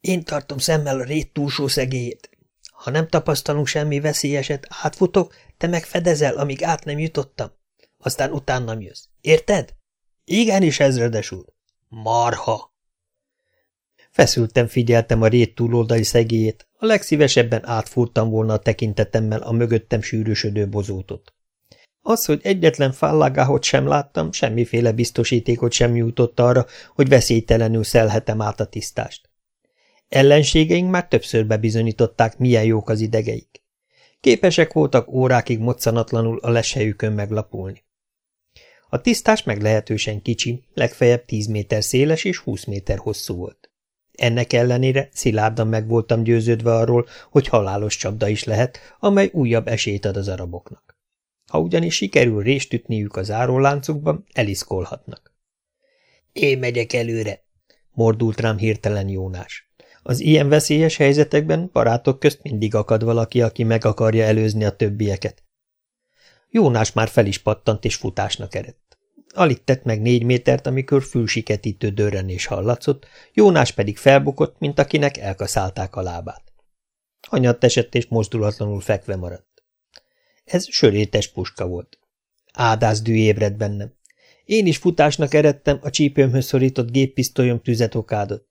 én tartom szemmel a rét túlsó szegélyét. Ha nem tapasztalunk semmi veszélyeset, átfutok, te meg fedezel, amíg át nem jutottam. Aztán utánam jössz. Érted? Igenis, ezredes úr. Marha! Feszültem figyeltem a rét túloldali szegélyét, a legszívesebben átfúrtam volna a tekintetemmel a mögöttem sűrűsödő bozótot. Az, hogy egyetlen fállagáhot sem láttam, semmiféle biztosítékot sem nyújtott arra, hogy veszélytelenül szelhetem át a tisztást. Ellenségeink már többször bebizonyították, milyen jók az idegeik. Képesek voltak órákig moccanatlanul a lesejükön meglapulni. A tisztás meglehetősen kicsi, legfeljebb 10 méter széles és 20 méter hosszú volt. Ennek ellenére szilárdan meg voltam győződve arról, hogy halálos csapda is lehet, amely újabb esélyt ad az araboknak. Ha ugyanis sikerül rést ütniük az áróláncukban, eliszkolhatnak. Én megyek előre, mordult rám hirtelen Jónás. Az ilyen veszélyes helyzetekben barátok közt mindig akad valaki, aki meg akarja előzni a többieket. Jónás már fel is pattant és futásnak eredt. Alig tett meg négy métert, amikor fülsiketítő dörrenés hallatszott, Jónás pedig felbukott, mint akinek elkaszálták a lábát. Hanyatt esett és mozdulatlanul fekve maradt. Ez sörétes puska volt. Ádász ébredt bennem. Én is futásnak eredtem, a csípőmhöz szorított géppisztolyom tüzet okádott.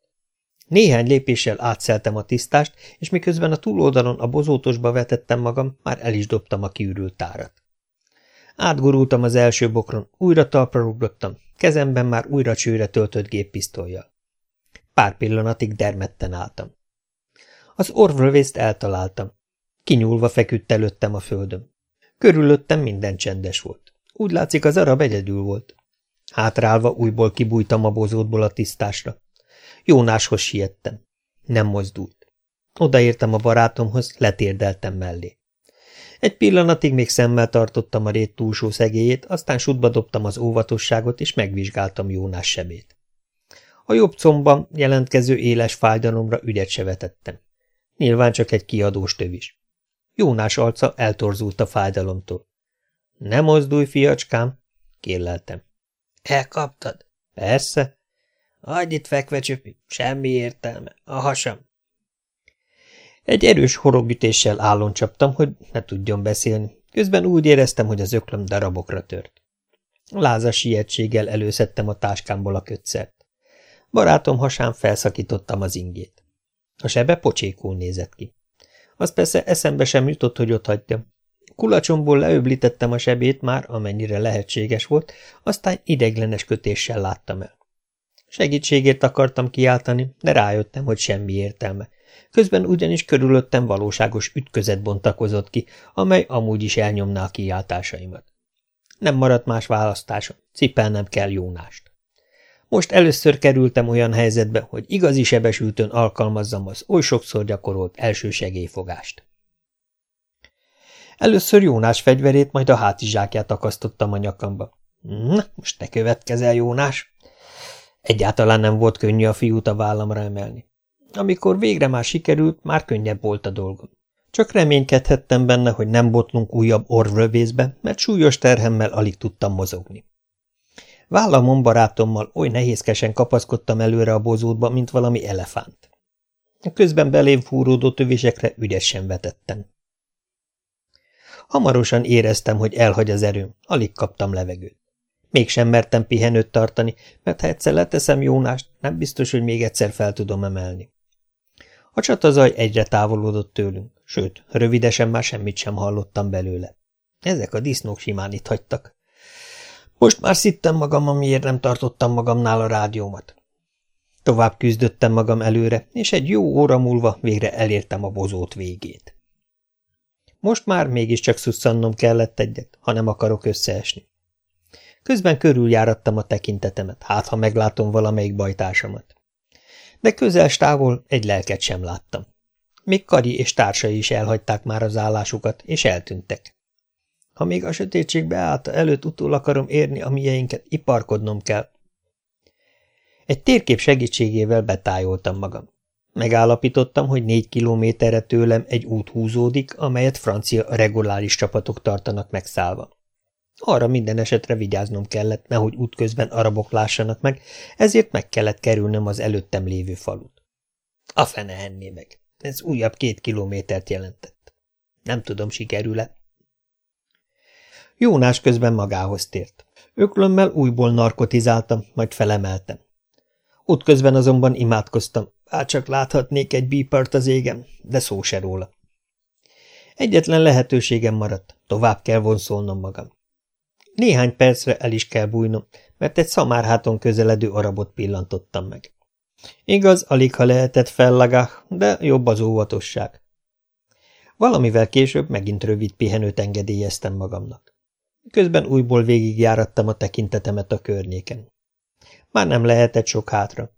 Néhány lépéssel átszeltem a tisztást, és miközben a túloldalon a bozótosba vetettem magam, már el is dobtam a kiürült tárat. Átgurultam az első bokron, újra talpra rugrottam, kezemben már újra csőre töltött géppisztolyjal. Pár pillanatig dermedten álltam. Az orvrövészt eltaláltam. Kinyúlva feküdt előttem a földön. Körülöttem minden csendes volt. Úgy látszik, az arab egyedül volt. Hátrálva újból kibújtam a bozótból a tisztásra. Jónáshoz siettem. Nem mozdult. Odaértem a barátomhoz, letérdeltem mellé. Egy pillanatig még szemmel tartottam a rét túlsó szegélyét, aztán sutba dobtam az óvatosságot, és megvizsgáltam Jónás sebét. A jobb combban jelentkező éles fájdalomra ügyet se vetettem. Nyilván csak egy kiadós tövis. Jónás arca eltorzult a fájdalomtól. – Ne mozdulj, fiacskám! – kérleltem. – Elkaptad? – Persze. – Adj itt fekve, csöpi, semmi értelme, a hasam. Egy erős horogütéssel állon csaptam, hogy ne tudjon beszélni. Közben úgy éreztem, hogy az öklöm darabokra tört. Lázas sietséggel előszedtem a táskámból a kötszert. Barátom hasán felszakítottam az ingét. A sebe pocsékul nézett ki. Az persze eszembe sem jutott, hogy ott hagyjam. Kulacsomból leöblítettem a sebét már, amennyire lehetséges volt, aztán ideglenes kötéssel láttam el. Segítségért akartam kiáltani, de rájöttem, hogy semmi értelme. Közben ugyanis körülöttem valóságos ütközet bontakozott ki, amely amúgy is elnyomná a kiáltásaimat. Nem maradt más választásom, cipelnem kell Jónást. Most először kerültem olyan helyzetbe, hogy igazi sebesültön alkalmazzam az oly sokszor gyakorolt segélyfogást. Először Jónás fegyverét, majd a hátizsákját akasztottam a nyakamba. Na, most te következel, Jónás! Egyáltalán nem volt könnyű a fiút a vállamra emelni. Amikor végre már sikerült, már könnyebb volt a dolgom. Csak reménykedhettem benne, hogy nem botlunk újabb orvrövészbe, mert súlyos terhemmel alig tudtam mozogni. Vállamon barátommal oly nehézkesen kapaszkodtam előre a bozótba, mint valami elefánt. Közben belém fúródó tövésekre ügyesen vetettem. Hamarosan éreztem, hogy elhagy az erőm, alig kaptam levegőt. Mégsem mertem pihenőt tartani, mert ha egyszer leteszem Jónást, nem biztos, hogy még egyszer fel tudom emelni. A csatazaj egyre távolodott tőlünk, sőt, rövidesen már semmit sem hallottam belőle. Ezek a disznók simán itt hagytak. Most már szittem magam, amiért nem tartottam magamnál a rádiómat. Tovább küzdöttem magam előre, és egy jó óra múlva végre elértem a bozót végét. Most már mégiscsak szusszannom kellett egyet, ha nem akarok összeesni. Közben körüljárattam a tekintetemet, hát ha meglátom valamelyik bajtársamat. De közel távol egy lelket sem láttam. Még Kari és társai is elhagyták már az állásukat, és eltűntek. Ha még a sötétség beállta előtt utól akarom érni a mieinket, iparkodnom kell. Egy térkép segítségével betájoltam magam. Megállapítottam, hogy négy kilométerre tőlem egy út húzódik, amelyet francia reguláris csapatok tartanak megszállva. Arra minden esetre vigyáznom kellett, nehogy útközben arabok lássanak meg, ezért meg kellett kerülnöm az előttem lévő falut. A fene enné meg. Ez újabb két kilométert jelentett. Nem tudom, sikerül-e. Jónás közben magához tért. Öklömmel újból narkotizáltam, majd felemeltem. Útközben azonban imádkoztam, hát csak láthatnék egy bípart az égem, de szó se róla. Egyetlen lehetőségem maradt, tovább kell vonszolnom magam. Néhány percre el is kell bújnom, mert egy szamárháton közeledő arabot pillantottam meg. Igaz, alig ha lehetett fellagah, de jobb az óvatosság. Valamivel később megint rövid pihenőt engedélyeztem magamnak. Közben újból végigjárattam a tekintetemet a környéken. Már nem lehetett sok hátra.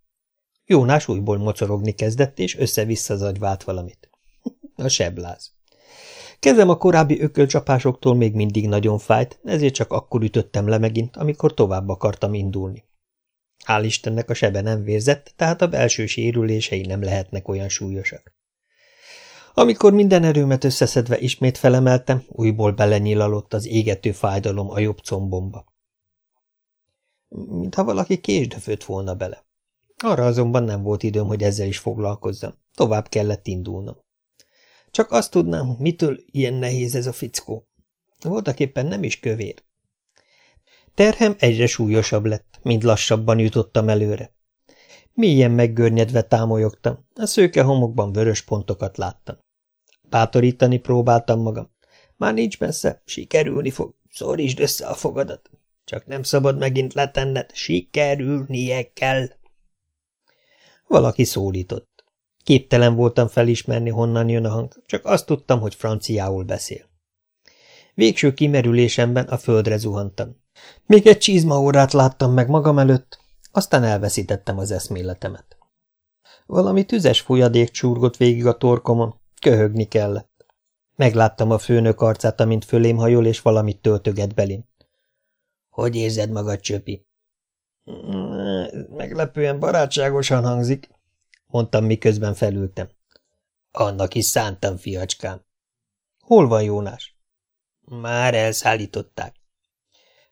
Jónás újból mocorogni kezdett, és össze-vissza zagyvált valamit. A sebláz. Kezem a korábbi ökölcsapásoktól még mindig nagyon fájt, ezért csak akkor ütöttem le megint, amikor tovább akartam indulni. Hál' Istennek a sebe nem vérzett, tehát a belső sérülései nem lehetnek olyan súlyosak. Amikor minden erőmet összeszedve ismét felemeltem, újból belenyilalott az égető fájdalom a jobb combomba. Mintha valaki késdöfött volna bele. Arra azonban nem volt időm, hogy ezzel is foglalkozzam. Tovább kellett indulnom. Csak azt tudnám, mitől ilyen nehéz ez a fickó. Voltak éppen nem is kövér. Terhem egyre súlyosabb lett, mind lassabban jutottam előre. Mélyen meggörnyedve támolyogtam, a szőke homokban vörös pontokat láttam. Bátorítani próbáltam magam. Már nincs messze, sikerülni fog, szorítsd össze a fogadat. Csak nem szabad megint letenned, sikerülnie kell. Valaki szólított. Képtelen voltam felismerni, honnan jön a hang, csak azt tudtam, hogy franciául beszél. Végső kimerülésemben a földre zuhantam. Még egy csizmaórát láttam meg magam előtt, aztán elveszítettem az eszméletemet. Valami tüzes folyadék csurgott végig a torkomon, köhögni kellett. Megláttam a főnök arcát, amint fölém hajol, és valamit töltöget belém. – Hogy érzed magad, Csöpi? Mm, – Meglepően barátságosan hangzik, mondtam, miközben felültem. – Annak is szántam, fiacskám. – Hol van Jónás? – Már elszállították.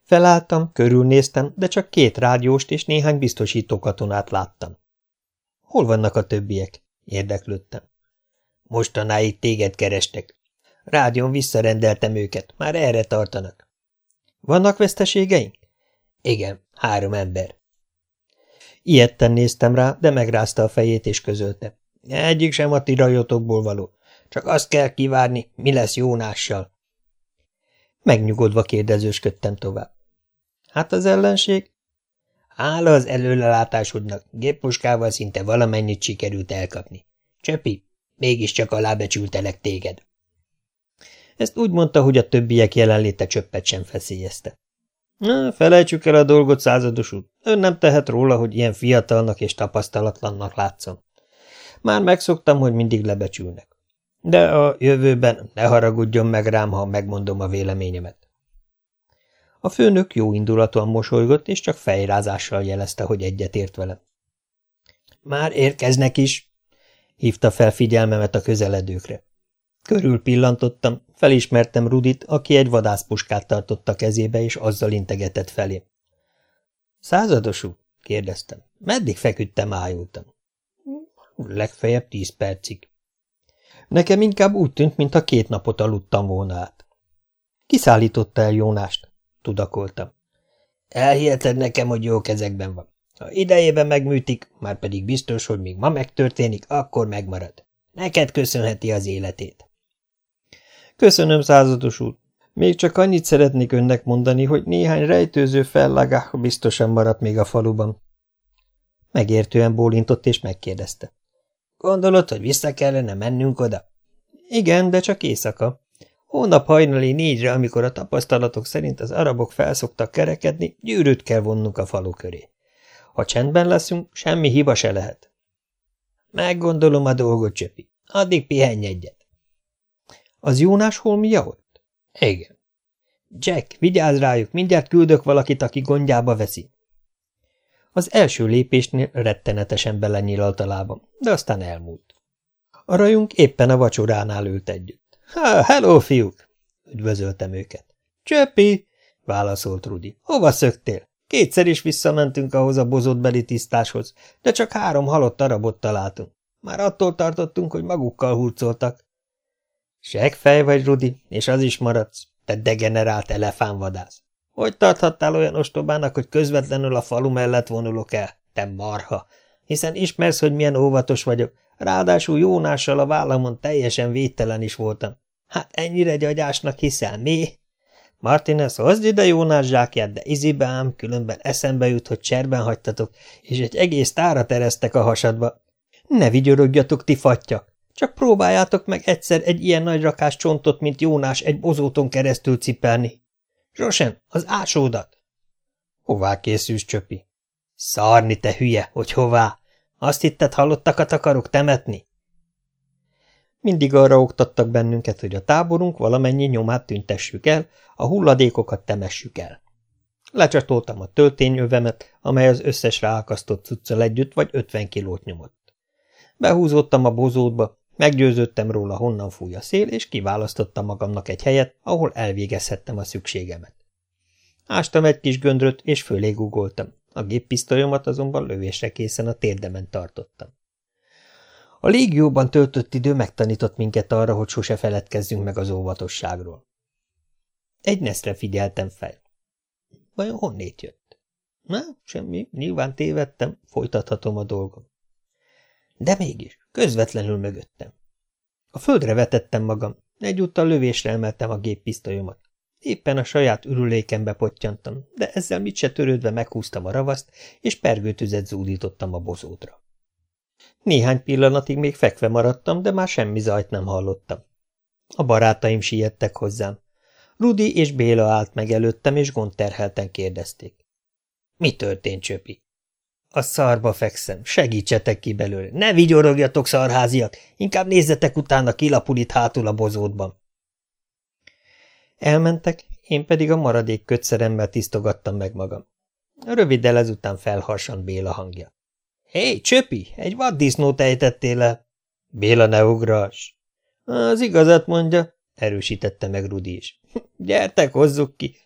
Felálltam, körülnéztem, de csak két rádióst és néhány biztosító katonát láttam. Hol vannak a többiek? Érdeklődtem. Mostanáig téged kerestek. Rádión visszarendeltem őket, már erre tartanak. Vannak veszteségeink? Igen, három ember. Ilyetten néztem rá, de megrázta a fejét és közölte. Egyik sem a tirajotokból való. Csak azt kell kivárni, mi lesz Jónással. Megnyugodva kérdezősködtem tovább. Hát az ellenség? Hála az előlelátásodnak, géppuskával szinte valamennyit sikerült elkapni. Csöpi, mégiscsak alábecsültelek téged. Ezt úgy mondta, hogy a többiek jelenléte csöppet sem feszélyezte. Na, felejtsük el a dolgot, százados úr. Ön nem tehet róla, hogy ilyen fiatalnak és tapasztalatlannak látszom. Már megszoktam, hogy mindig lebecsülnek. De a jövőben ne haragudjon meg rám, ha megmondom a véleményemet. A főnök jó indulatúan mosolygott, és csak fejrázással jelezte, hogy egyetért vele. Már érkeznek is, hívta fel figyelmemet a közeledőkre. Körül pillantottam, felismertem Rudit, aki egy vadászpuskát tartott a kezébe, és azzal integetett felé. Századosú? kérdeztem. Meddig feküdtem, ájultam? Legfeljebb tíz percig. Nekem inkább úgy tűnt, mintha két napot aludtam volna át. Kiszállította el Jónást? tudakoltam. Elhiheted nekem, hogy jó kezekben van. Ha idejében megműtik, már pedig biztos, hogy még ma megtörténik, akkor megmarad. Neked köszönheti az életét. Köszönöm, százados úr. Még csak annyit szeretnék önnek mondani, hogy néhány rejtőző fellágá biztosan maradt még a faluban. Megértően bólintott és megkérdezte. Gondolod, hogy vissza kellene mennünk oda? Igen, de csak éjszaka. Hónap hajnali négyre, amikor a tapasztalatok szerint az arabok felszoktak kerekedni, gyűrűt kell vonnunk a falu köré. Ha csendben leszünk, semmi hiba se lehet. Meggondolom a dolgot, Csöpi. Addig pihenj egyet. Az Jónás holmia ott? Igen. Jack, vigyázz rájuk, mindjárt küldök valakit, aki gondjába veszi. Az első lépésnél rettenetesen belenyilalt a lábam, de aztán elmúlt. A rajunk éppen a vacsoránál ült együtt. Ha, hello, fiúk! Üdvözöltem őket. Csöpi! válaszolt Rudi. Hova szöktél? Kétszer is visszamentünk ahhoz a beli tisztáshoz, de csak három halott arabot találtunk. Már attól tartottunk, hogy magukkal hurcoltak. Segfej vagy, Rudi, és az is maradsz, te degenerált elefánvadász. Hogy tarthattál olyan ostobának, hogy közvetlenül a falu mellett vonulok el, te marha? Hiszen ismersz, hogy milyen óvatos vagyok, Ráadásul Jónással a vállamon teljesen védtelen is voltam. Hát ennyire gyagyásnak hiszel, mi? Martinez, hozd ide Jónás zsákját, de izibe ám, különben eszembe jut, hogy cserben hagytatok, és egy egész tára tereztek a hasadba. Ne vigyorogjatok, ti fattyak! Csak próbáljátok meg egyszer egy ilyen nagy rakás csontot, mint Jónás egy bozóton keresztül cipelni. Zsosen, az ásódat! Hová készülsz, Csöpi? Szarni, te hülye, hogy hová? Azt hitted, halottakat akarok temetni? Mindig arra oktattak bennünket, hogy a táborunk valamennyi nyomát tüntessük el, a hulladékokat temessük el. Lecsatoltam a töltényövemet, amely az összes ráakasztott cuccal együtt vagy ötven kilót nyomott. Behúzottam a bozótba, meggyőződtem róla, honnan fúj a szél, és kiválasztottam magamnak egy helyet, ahol elvégezhettem a szükségemet. Ástam egy kis göndröt, és fölé gugoltam. A géppisztolyomat azonban lövésre készen a térdemen tartottam. A légióban töltött idő megtanított minket arra, hogy sose feledkezzünk meg az óvatosságról. Egy neszre figyeltem fel. Vajon honnét jött? Na, semmi, nyilván tévedtem, folytathatom a dolgom. De mégis, közvetlenül mögöttem. A földre vetettem magam, egyúttal lövésre emeltem a géppisztolyomat. Éppen a saját ürülékembe pottyantam, de ezzel mit se törődve meghúztam a ravaszt, és pergőtüzet zúdítottam a bozódra. Néhány pillanatig még fekve maradtam, de már semmi zajt nem hallottam. A barátaim siettek hozzám. Rudi és Béla állt meg előttem, és gondterhelten kérdezték. Mi történt, Csöpi? A szarba fekszem, segítsetek ki belőle. Ne vigyorogjatok, szarháziak, inkább nézzetek utána kilapul itt hátul a bozótban. Elmentek, én pedig a maradék kötszeremmel tisztogattam meg magam. Röviddel ezután felharsant Béla hangja. Hé, Csöpi, egy vaddisznót ejtettél el. Béla, ne ugrass. Az igazat mondja, erősítette meg Rudi is. Gyertek, hozzuk ki,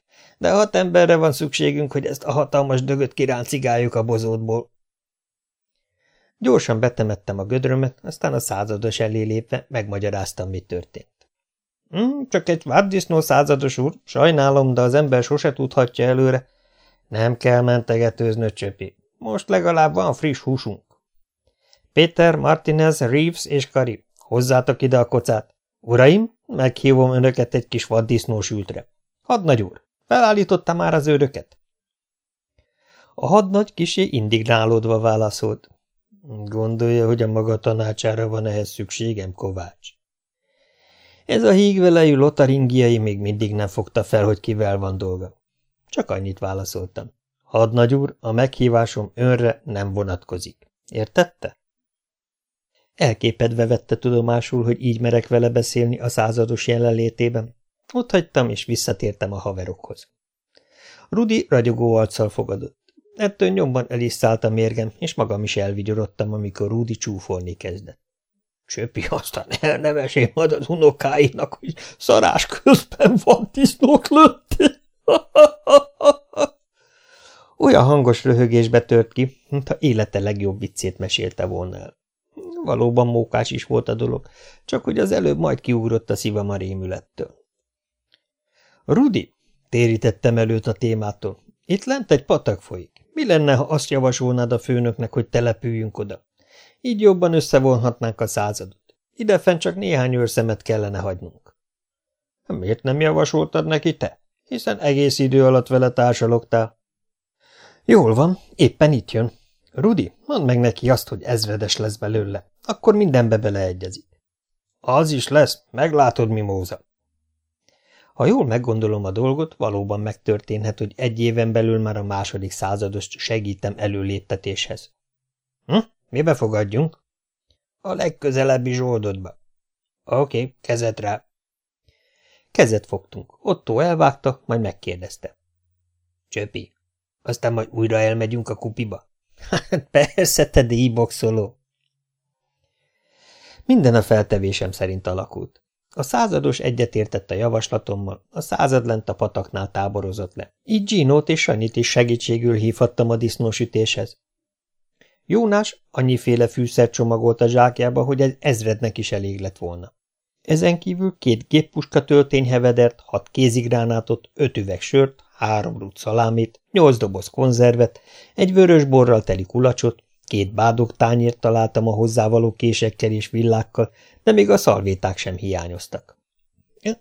de hat emberre van szükségünk, hogy ezt a hatalmas dögöt kiráncigáljuk a bozótból. Gyorsan betemettem a gödrömet, aztán a százados elé lépve megmagyaráztam, mi történt. Hm, csak egy váddisznó százados úr, sajnálom, de az ember sose tudhatja előre. Nem kell mentegetőznöd, csöpi. Most legalább van friss húsunk. Péter, Martinez, Reeves és Kari, hozzátok ide a kocát. Uraim, meghívom önöket egy kis vaddisznós ültre. Hadnagy úr, felállította már az őröket? A hadnagy kisé indignálódva válaszolt. Gondolja, hogy a maga tanácsára van ehhez szükségem, Kovács. Ez a hígvelejű lotaringiai még mindig nem fogta fel, hogy kivel van dolga. Csak annyit válaszoltam. Hadnagy úr, a meghívásom önre nem vonatkozik. Értette? Elképedve vette tudomásul, hogy így merek vele beszélni a százados jelenlétében. Ott hagytam, és visszatértem a haverokhoz. Rudi ragyogó arccal fogadott. Ettől nyomban el is szállt a mérgem, és magam is elvigyorodtam, amikor Rudi csúfolni kezdett. Csöpi aztán elnevesé majd az unokáinak, hogy szarás közben van disznók lőtt. Olyan hangos röhögésbe tört ki, mintha élete legjobb viccét mesélte volna el. Valóban mókás is volt a dolog, csak hogy az előbb majd kiugrott a szívam a rémülettől. Rudi, térítettem előtt a témától, itt lent egy patak folyik. Mi lenne, ha azt javasolnád a főnöknek, hogy települjünk oda? Így jobban összevonhatnánk a századot. Idefent csak néhány őrszemet kellene hagynunk. Miért nem javasoltad neki te? Hiszen egész idő alatt vele társalogtál. Jól van, éppen itt jön. Rudi, mondd meg neki azt, hogy ezredes lesz belőle. Akkor mindenbe beleegyezik. Az is lesz, meglátod, mimóza. Ha jól meggondolom a dolgot, valóban megtörténhet, hogy egy éven belül már a második századost segítem előléptetéshez. Hm? Mibe fogadjunk? A legközelebbi zsoldodba. Oké, okay, kezet rá. Kezet fogtunk. Otto elvágta, majd megkérdezte. Csöpi, aztán majd újra elmegyünk a kupiba? Hát persze, te díjboxoló. Minden a feltevésem szerint alakult. A százados egyetértett a javaslatommal, a század lent a pataknál táborozott le. Így Ginót és Sanyit is segítségül hívhattam a disznósütéshez. Jónás annyiféle fűszer csomagolt a zsákjába, hogy egy ezrednek is elég lett volna. Ezen kívül két géppuska töltényhevedert, hat kézigránátot, öt üveg sört, három rút szalámit, nyolc doboz konzervet, egy vörös borral teli kulacsot, két bádog tányért találtam a hozzávaló késekkel és villákkal, de még a szalvéták sem hiányoztak.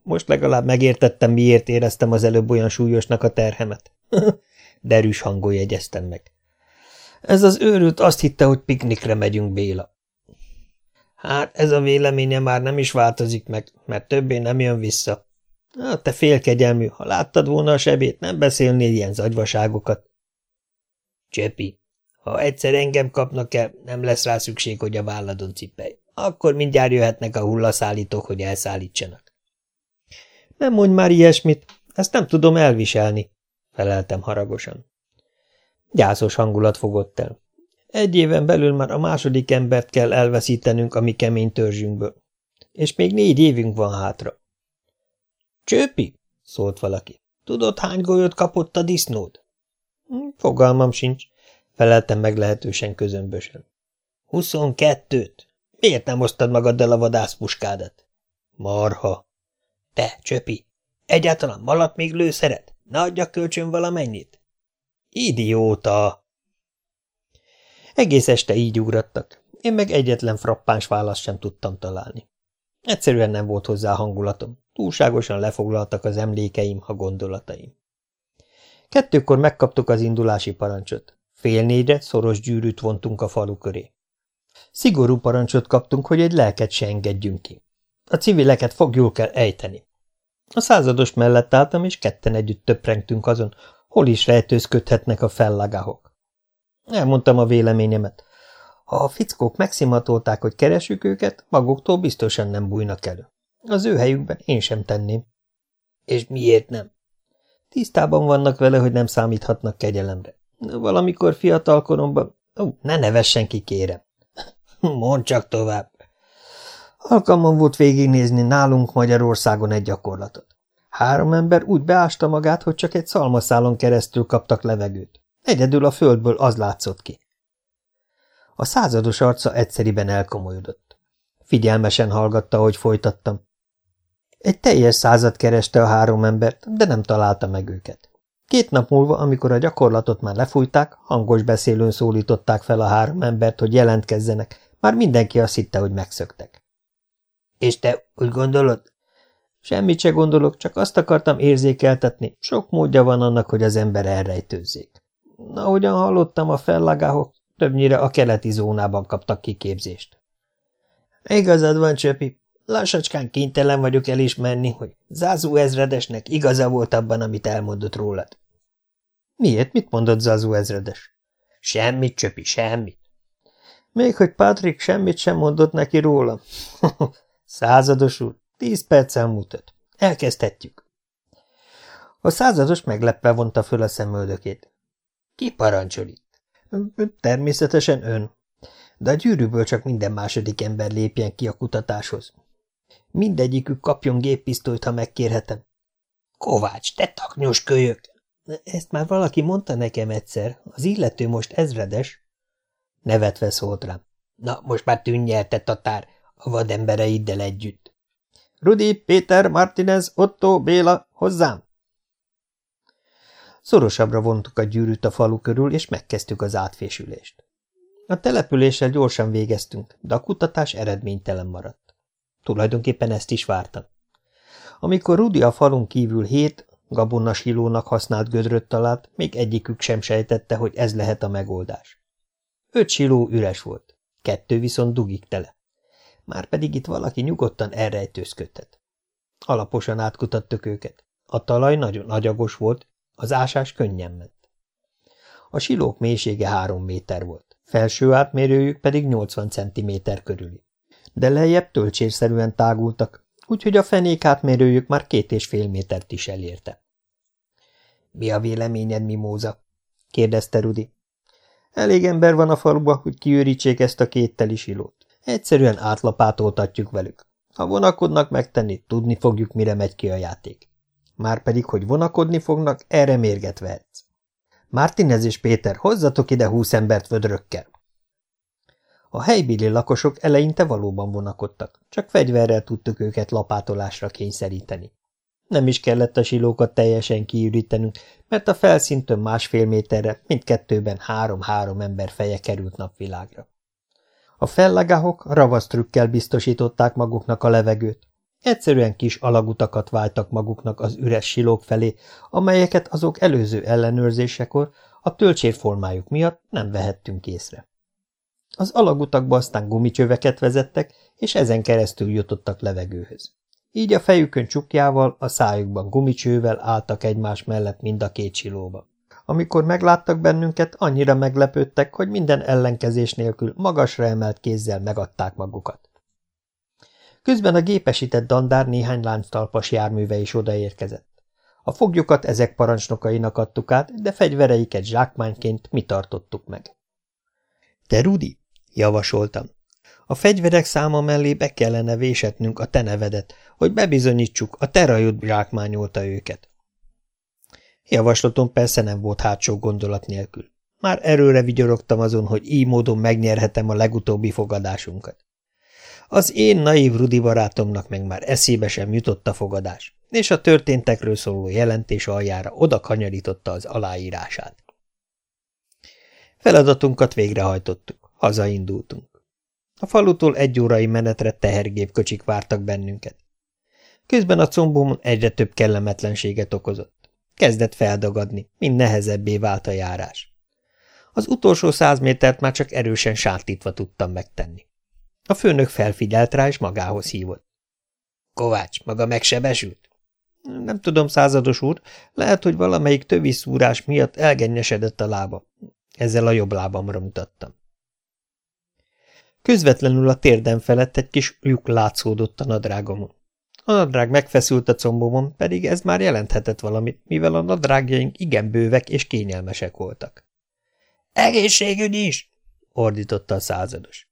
Most legalább megértettem, miért éreztem az előbb olyan súlyosnak a terhemet. Derűs hangon jegyeztem meg. Ez az őrült azt hitte, hogy piknikre megyünk, Béla. Hát ez a véleménye már nem is változik meg, mert többé nem jön vissza. Hát te félkegyelmű, ha láttad volna a sebét, nem beszélnél ilyen zagyvaságokat. Csepi, ha egyszer engem kapnak el, nem lesz rá szükség, hogy a válladon cipelj. Akkor mindjárt jöhetnek a hullaszállítók, hogy elszállítsanak. Nem mondj már ilyesmit, ezt nem tudom elviselni, feleltem haragosan. Gyászos hangulat fogott el. Egy éven belül már a második embert kell elveszítenünk a mi kemény törzsünkből. És még négy évünk van hátra. Csőpi? szólt valaki. Tudod, hány golyót kapott a disznód? Hm, fogalmam sincs, feleltem meg lehetősen közömbösen. Huszonkettőt? Miért nem osztad magaddal a vadászpuskádat? Marha. Te, Csöpi, egyáltalán malat még lőszeret? Ne adjak kölcsön valamennyit? Idióta! Egész este így ugrattak, én meg egyetlen frappáns választ sem tudtam találni. Egyszerűen nem volt hozzá hangulatom, túlságosan lefoglaltak az emlékeim, a gondolataim. Kettőkor megkaptuk az indulási parancsot. Fél négyre szoros gyűrűt vontunk a falu köré. Szigorú parancsot kaptunk, hogy egy lelket se engedjünk ki. A civileket fogjul kell ejteni. A százados mellett álltam, és ketten együtt töprengtünk azon, hol is rejtőzködhetnek a fellagahok. Elmondtam a véleményemet. Ha a fickók megszimatolták, hogy keresük őket, maguktól biztosan nem bújnak elő. Az ő helyükben én sem tenném. És miért nem? Tisztában vannak vele, hogy nem számíthatnak kegyelemre. Valamikor fiatal koromban... Ó, ne nevessen ki, kérem. Mondd csak tovább. Alkalmam volt végignézni nálunk Magyarországon egy gyakorlatot. Három ember úgy beásta magát, hogy csak egy szalmaszálon keresztül kaptak levegőt. Egyedül a földből az látszott ki. A százados arca egyszeriben elkomolyodott. Figyelmesen hallgatta, hogy folytattam. Egy teljes század kereste a három embert, de nem találta meg őket. Két nap múlva, amikor a gyakorlatot már lefújták, hangos beszélőn szólították fel a három embert, hogy jelentkezzenek, már mindenki azt hitte, hogy megszöktek. És te úgy gondolod? Semmit se gondolok, csak azt akartam érzékeltetni, sok módja van annak, hogy az ember elrejtőzzék. Ahogyan hallottam, a fellagáhok többnyire a keleti zónában kaptak kiképzést. Igazad van, Csöpi. Lassacskán kénytelen vagyok elismerni, hogy Zázú ezredesnek igaza volt abban, amit elmondott rólad. Miért? Mit mondott Zázú ezredes? Semmit, Csöpi, semmit. Még hogy Patrick semmit sem mondott neki róla. Százados úr, tíz perccel mutat. Elkezdhetjük. A százados meglepve vonta föl a szemöldökét. Ki parancsol itt? Természetesen ön. De a gyűrűből csak minden második ember lépjen ki a kutatáshoz. Mindegyikük kapjon géppisztolyt, ha megkérhetem. Kovács, te taknyos kölyök! Ezt már valaki mondta nekem egyszer. Az illető most ezredes. Nevetve szólt rám. Na, most már tűnj el, te tatár, a vadembereiddel együtt. Rudi, Péter, Martinez, Otto, Béla, hozzám! Szorosabbra vontuk a gyűrűt a falu körül, és megkezdtük az átfésülést. A településsel gyorsan végeztünk, de a kutatás eredménytelen maradt. Tulajdonképpen ezt is vártam. Amikor Rudi a falun kívül hét, gabonasilónak használt gödröt talált, még egyikük sem sejtette, hogy ez lehet a megoldás. Öt siló üres volt, kettő viszont dugik tele. Márpedig itt valaki nyugodtan elrejtőzködhet. Alaposan átkutattuk őket. A talaj nagyon agyagos volt, az ásás könnyen ment. A silók mélysége három méter volt, felső átmérőjük pedig 80 centiméter körüli. De lejjebb töltsérszerűen tágultak, úgyhogy a fenék átmérőjük már két és fél métert is elérte. – Mi a véleményed, Mimóza? – kérdezte Rudi. – Elég ember van a faluba, hogy kiürítsék ezt a két teli silót. Egyszerűen átlapátoltatjuk velük. Ha vonakodnak megtenni, tudni fogjuk, mire megy ki a játék. Márpedig, hogy vonakodni fognak, erre mérget vehetsz. Mártinez és Péter, hozzatok ide húsz embert vödrökkel! A helybéli lakosok eleinte valóban vonakodtak, csak fegyverrel tudtuk őket lapátolásra kényszeríteni. Nem is kellett a silókat teljesen kiürítenünk, mert a felszintön másfél méterre mindkettőben három-három ember feje került napvilágra. A fellagahok ravasztrükkel biztosították maguknak a levegőt. Egyszerűen kis alagutakat váltak maguknak az üres silók felé, amelyeket azok előző ellenőrzésekor a töltsérformájuk miatt nem vehettünk észre. Az alagutakba aztán gumicsöveket vezettek, és ezen keresztül jutottak levegőhöz. Így a fejükön csukjával, a szájukban gumicsővel álltak egymás mellett mind a két silóba. Amikor megláttak bennünket, annyira meglepődtek, hogy minden ellenkezés nélkül magasra emelt kézzel megadták magukat. Közben a gépesített dandár néhány lánctalpas járműve is odaérkezett. A foglyokat ezek parancsnokainak adtuk át, de fegyvereiket zsákmányként mi tartottuk meg. – Te, Rudi? – javasoltam. A fegyverek száma mellé be kellene vésetnünk a te nevedet, hogy bebizonyítsuk, a te rajod zsákmányolta őket. Javaslatom persze nem volt hátsó gondolat nélkül. Már erőre vigyorogtam azon, hogy így módon megnyerhetem a legutóbbi fogadásunkat. Az én naív Rudi barátomnak meg már eszébe sem jutott a fogadás, és a történtekről szóló jelentés aljára oda kanyarította az aláírását. Feladatunkat végrehajtottuk, hazaindultunk. A falutól egy órai menetre tehergépkocsik vártak bennünket. Közben a combomon egyre több kellemetlenséget okozott. Kezdett feldagadni, mind nehezebbé vált a járás. Az utolsó száz métert már csak erősen sátítva tudtam megtenni. A főnök felfigyelt rá, és magához hívott. – Kovács, maga megsebesült? Nem tudom, százados úr, lehet, hogy valamelyik tövi szúrás miatt elgennyesedett a lába. Ezzel a jobb lábamra mutattam. Közvetlenül a térdem felett egy kis lyuk látszódott a nadrágomon. A nadrág megfeszült a combomon, pedig ez már jelenthetett valamit, mivel a nadrágjaink igen bővek és kényelmesek voltak. – Egészségügy is! – ordította a százados.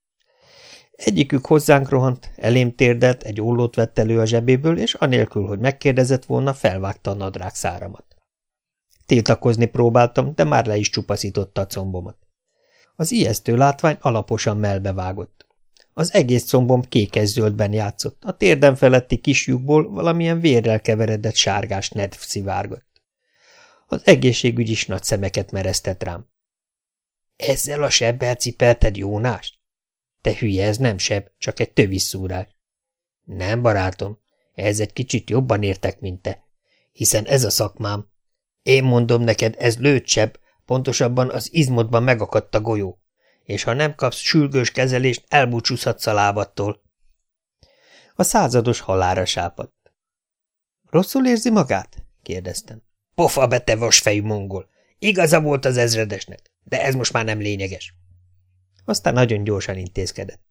Egyikük hozzánk rohant, elém térdelt, egy ollót vett elő a zsebéből, és anélkül, hogy megkérdezett volna, felvágta a nadrág száramat. Tiltakozni próbáltam, de már le is csupaszította a combomat. Az ijesztő látvány alaposan melbevágott. Az egész combom kékes-zöldben játszott, a térdem feletti kisjukból valamilyen vérrel keveredett sárgás nedv szivárgott. Az egészségügy is nagy szemeket mereztett rám. – Ezzel a sebbel cipelted Jónást? Te hülye, ez nem seb, csak egy tövisszúrás. Nem, barátom, ez egy kicsit jobban értek, mint te, hiszen ez a szakmám. Én mondom neked, ez lőtt seb, pontosabban az izmodban megakadt a golyó, és ha nem kapsz sürgős kezelést, elbúcsúzhatsz a lábattól. A százados halára sápadt. Rosszul érzi magát? kérdeztem. Pofa be, te vasfejű mongol! Igaza volt az ezredesnek, de ez most már nem lényeges. Aztán nagyon gyorsan intézkedett.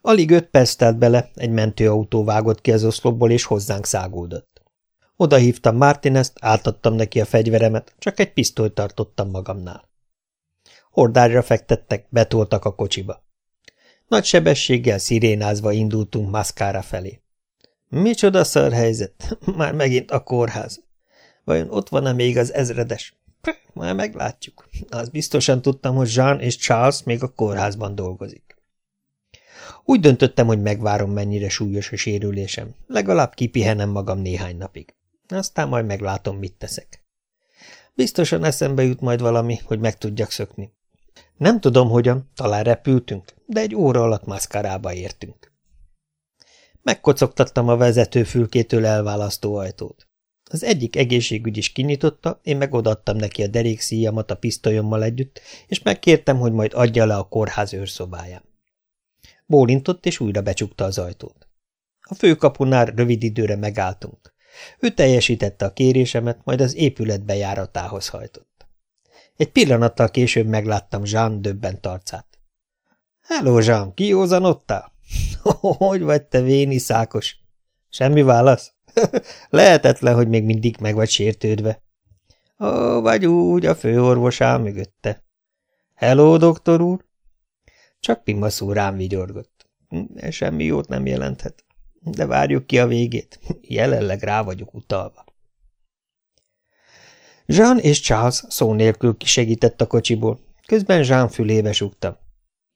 Alig öt perc telt bele, egy mentőautó vágott ki az oszlopból, és hozzánk száguldott. Oda hívtam Martinezt, átadtam neki a fegyveremet, csak egy pisztolyt tartottam magamnál. Hordárra fektettek, betoltak a kocsiba. Nagy sebességgel szirénázva indultunk Maszkára felé. Micsoda szar helyzet, már megint a kórház. Vajon ott van-e még az ezredes? Már meglátjuk. Az biztosan tudtam, hogy Jean és Charles még a kórházban dolgozik. Úgy döntöttem, hogy megvárom, mennyire súlyos a sérülésem. Legalább kipihenem magam néhány napig. Aztán majd meglátom, mit teszek. Biztosan eszembe jut majd valami, hogy meg tudjak szökni. Nem tudom hogyan, talán repültünk, de egy óra alatt maszkarába értünk. Megkocogtattam a vezetőfülkétől elválasztó ajtót. Az egyik egészségügy is kinyitotta, én meg neki a derékszíjamat a pisztolyommal együtt, és megkértem, hogy majd adja le a kórház őrszobáján. Bólintott, és újra becsukta az ajtót. A főkapunál rövid időre megálltunk. Ő teljesítette a kérésemet, majd az épület bejáratához hajtott. Egy pillanattal később megláttam Jean döbben tarcát. – Hello, Jean, kiózanodtál? – Hogy vagy te véni szákos? – Semmi válasz? Lehetetlen, hogy még mindig meg vagy sértődve. Ó, vagy úgy, a főorvos áll mögötte. Hello, doktor úr? Csak Pimaszú rám vigyorgott. Semmi jót nem jelenthet. De várjuk ki a végét. Jelenleg rá vagyok utalva. Jean és Charles szó nélkül kisegített a kocsiból. Közben Jean fülébe sugtam.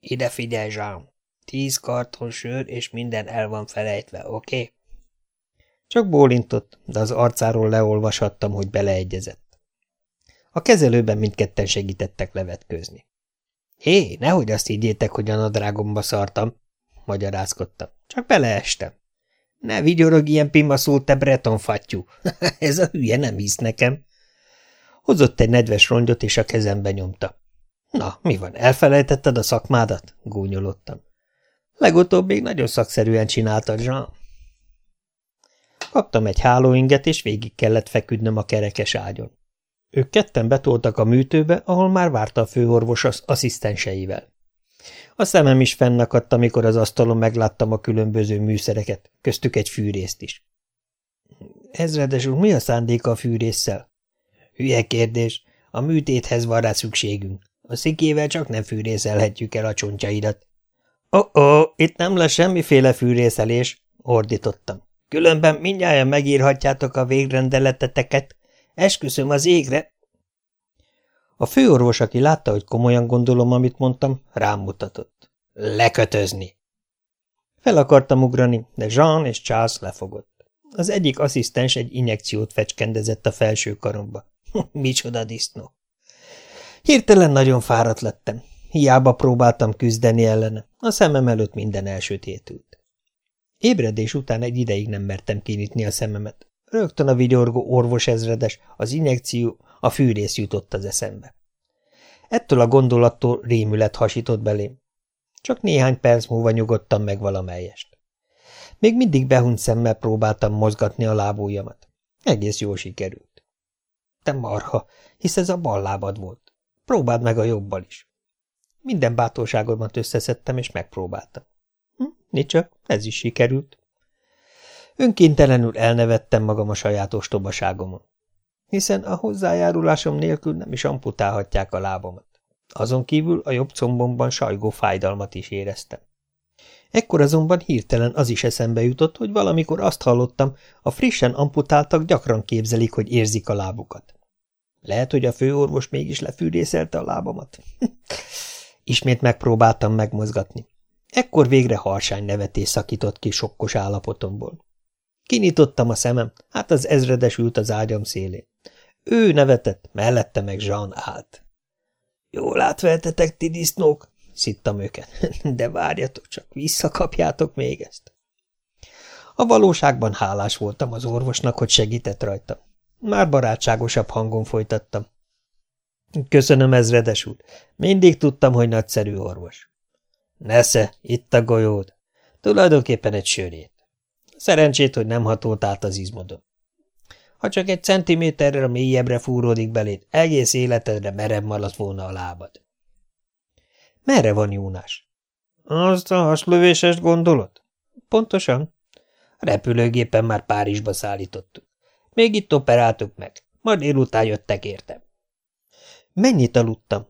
Ide figyelj, Jean! Tíz karton sör, és minden el van felejtve, oké? Okay? Csak bólintott, de az arcáról leolvashattam, hogy beleegyezett. A kezelőben mindketten segítettek levetkőzni. Hé, nehogy azt higgyétek, hogy a nadrágomba szartam, magyarázkodtam. Csak beleestem. Ne vigyorog ilyen pimaszul, te breton fattyú. Ez a hülye nem hisz nekem. Hozott egy nedves rongyot, és a kezembe nyomta. Na, mi van, elfelejtetted a szakmádat? gúnyolottam. Legutóbb még nagyon szakszerűen csináltad, Jean. Kaptam egy hálóinget, és végig kellett feküdnöm a kerekes ágyon. Ők ketten betoltak a műtőbe, ahol már várta a főorvos az asszisztenseivel. A szemem is fennakadt, amikor az asztalon megláttam a különböző műszereket, köztük egy fűrészt is. Ezredes úr, mi a szándéka a fűrésszel? Hülye kérdés, a műtéthez van rá szükségünk. A szikével csak nem fűrészelhetjük el a csontjaidat. Ó-ó, itt nem lesz semmiféle fűrészelés, ordítottam. Különben mindjárt megírhatjátok a végrendeleteteket. Esküszöm az égre. A főorvos, aki látta, hogy komolyan gondolom, amit mondtam, rám mutatott. Lekötözni! Fel akartam ugrani, de Jean és Charles lefogott. Az egyik asszisztens egy injekciót fecskendezett a felső karomba. Micsoda disznó! Hirtelen nagyon fáradt lettem. Hiába próbáltam küzdeni ellene, a szemem előtt minden elsötétült. Ébredés után egy ideig nem mertem kinyitni a szememet. Rögtön a vigyorgó orvos ezredes, az injekció, a fűrész jutott az eszembe. Ettől a gondolattól rémület hasított belém. Csak néhány perc múlva nyugodtam meg valamelyest. Még mindig behunyt szemmel próbáltam mozgatni a lábújamat. Egész jól sikerült. Te marha, hisz ez a bal lábad volt. Próbáld meg a jobbal is. Minden bátorságomat összeszedtem, és megpróbáltam. Hm, nicsa, ez is sikerült. Önkéntelenül elnevettem magam a saját ostobaságomon, hiszen a hozzájárulásom nélkül nem is amputálhatják a lábamat. Azon kívül a jobb combomban sajgó fájdalmat is éreztem. Ekkor azonban hirtelen az is eszembe jutott, hogy valamikor azt hallottam, a frissen amputáltak gyakran képzelik, hogy érzik a lábukat. Lehet, hogy a főorvos mégis lefűrészelte a lábamat. Ismét megpróbáltam megmozgatni. Ekkor végre harsány nevetés szakított ki sokkos állapotomból. Kinyitottam a szemem, hát az ezredes ült az ágyam szélén. Ő nevetett, mellette meg Jean állt. Jól átveltetek, ti disznók, szittam őket. De várjatok csak, visszakapjátok még ezt. A valóságban hálás voltam az orvosnak, hogy segített rajta. Már barátságosabb hangon folytattam. Köszönöm, ezredes úr. Mindig tudtam, hogy nagyszerű orvos. Nesze, itt a golyód. Tulajdonképpen egy sörét. Szerencsét, hogy nem hatolt át az izmodon. Ha csak egy centiméterre mélyebbre fúródik beléd, egész életedre merebb maradt volna a lábad. Merre van Jónás? Azt a haslövésest gondolod? Pontosan. A repülőgépen már Párizsba szállítottuk. Még itt operáltuk meg, majd délután jöttek értem. Mennyit aludtam?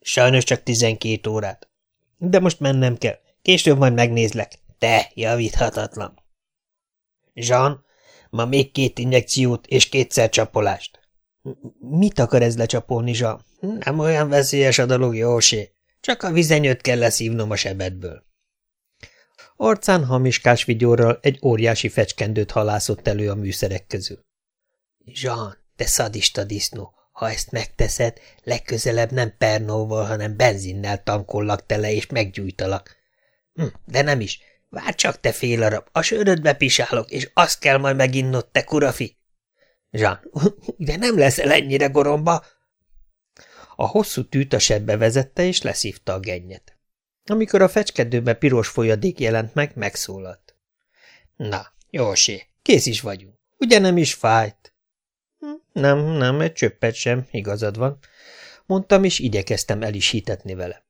Sajnos csak tizenkét órát. De most mennem kell. Később majd megnézlek. Te, javíthatatlan. Jean, ma még két injekciót és kétszer csapolást. Mit akar ez lecsapolni, Jean? Nem olyan veszélyes a dolog, Jósé. Csak a vizenyőt kell leszívnom a sebedből. Arcán hamiskás vigyorral egy óriási fecskendőt halászott elő a műszerek közül. Jean, te szadista disznó, ha ezt megteszed, legközelebb nem pernóval, hanem benzinnel tankollak tele, és meggyújtalak. Hm, de nem is. Várj csak, te félarab, a sörödbe pisálok, és azt kell majd meginnod, te kurafi. Jean, de nem leszel ennyire goromba? A hosszú tűt a sebbe vezette, és leszívta a gennyet. Amikor a fecskedőbe piros folyadék jelent meg, megszólalt. Na, Jósé, kész is vagyunk. Ugye nem is fájt? Nem, nem, egy csöppet sem, igazad van. Mondtam, és igyekeztem el is hitetni vele.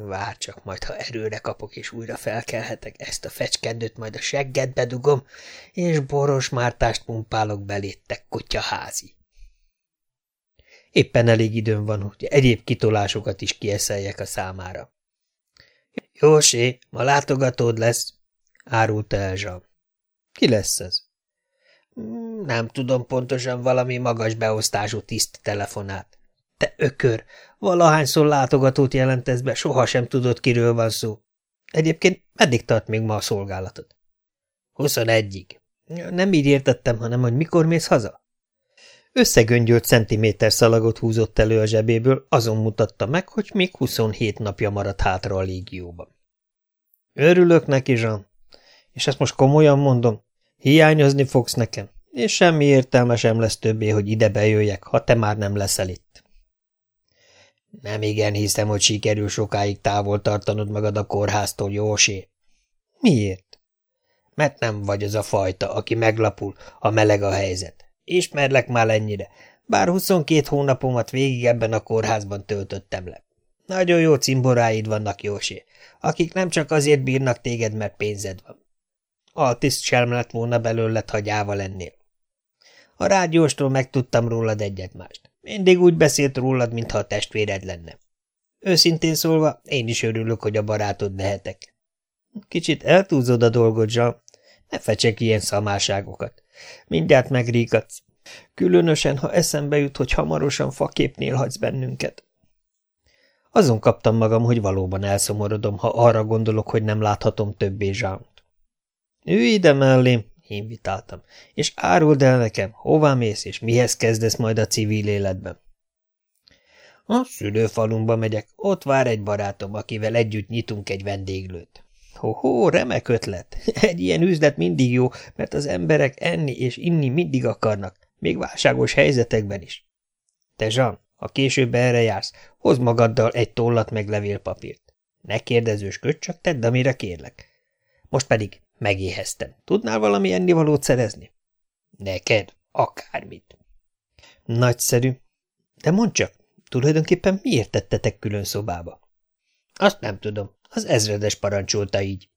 Vár csak, majd ha erőre kapok, és újra felkelhetek, ezt a fecskendőt majd a seggedbe dugom, és boros mártást pumpálok belétek, kutyaházi. Éppen elég időm van, hogy egyéb kitolásokat is kieszeljek a számára. Jósé, ma látogatód lesz, árulta el Jean. Ki lesz ez? Hmm, nem tudom pontosan, valami magas beosztású tiszt telefonát. Te ökör, valahányszor látogatót jelentesz be, sohasem tudod, kiről van szó. Egyébként meddig tart még ma a szolgálatod? Huszonegyig. Nem így értettem, hanem, hogy mikor mész haza? Összegöngyölt centiméter szalagot húzott elő a zsebéből, azon mutatta meg, hogy még 27 napja maradt hátra a légióban. Örülök neki, Jean. És ezt most komolyan mondom, hiányozni fogsz nekem, és semmi értelme sem lesz többé, hogy ide bejöjjek, ha te már nem leszel itt. Nem igen hiszem, hogy sikerül sokáig távol tartanod magad a kórháztól, Jósé. Miért? Mert nem vagy az a fajta, aki meglapul, ha meleg a helyzet. Ismerlek már ennyire, bár 22 hónapomat végig ebben a kórházban töltöttem le. Nagyon jó cimboráid vannak, Jósé, akik nem csak azért bírnak téged, mert pénzed van. Altiszt sem lett volna belőled, ha gyáva lennél. A rádióstól megtudtam rólad egyet-mást. Mindig úgy beszélt rólad, mintha a testvéred lenne. Őszintén szólva, én is örülök, hogy a barátod lehetek. Kicsit eltúzod a dolgot, Jean. Ne fecsek ilyen szamáságokat. Mindjárt megríkadsz. Különösen, ha eszembe jut, hogy hamarosan faképnél hagysz bennünket. Azon kaptam magam, hogy valóban elszomorodom, ha arra gondolok, hogy nem láthatom többé Zsánt. Ő ide mellém, invitáltam, és áruld el nekem, hová mész, és mihez kezdesz majd a civil életben. A szülőfalumba megyek, ott vár egy barátom, akivel együtt nyitunk egy vendéglőt. Ho-ho, remek ötlet. Egy ilyen üzlet mindig jó, mert az emberek enni és inni mindig akarnak, még válságos helyzetekben is. Te, Jean, ha később erre jársz, hozd magaddal egy tollat meg levélpapírt. Ne kérdezősködj, csak tedd, amire kérlek. Most pedig megéheztem. Tudnál valami ennivalót szerezni? Neked? Akármit. Nagyszerű. De mondd csak, tulajdonképpen miért tettetek külön szobába? Azt nem tudom. Az ezredes parancsolta így.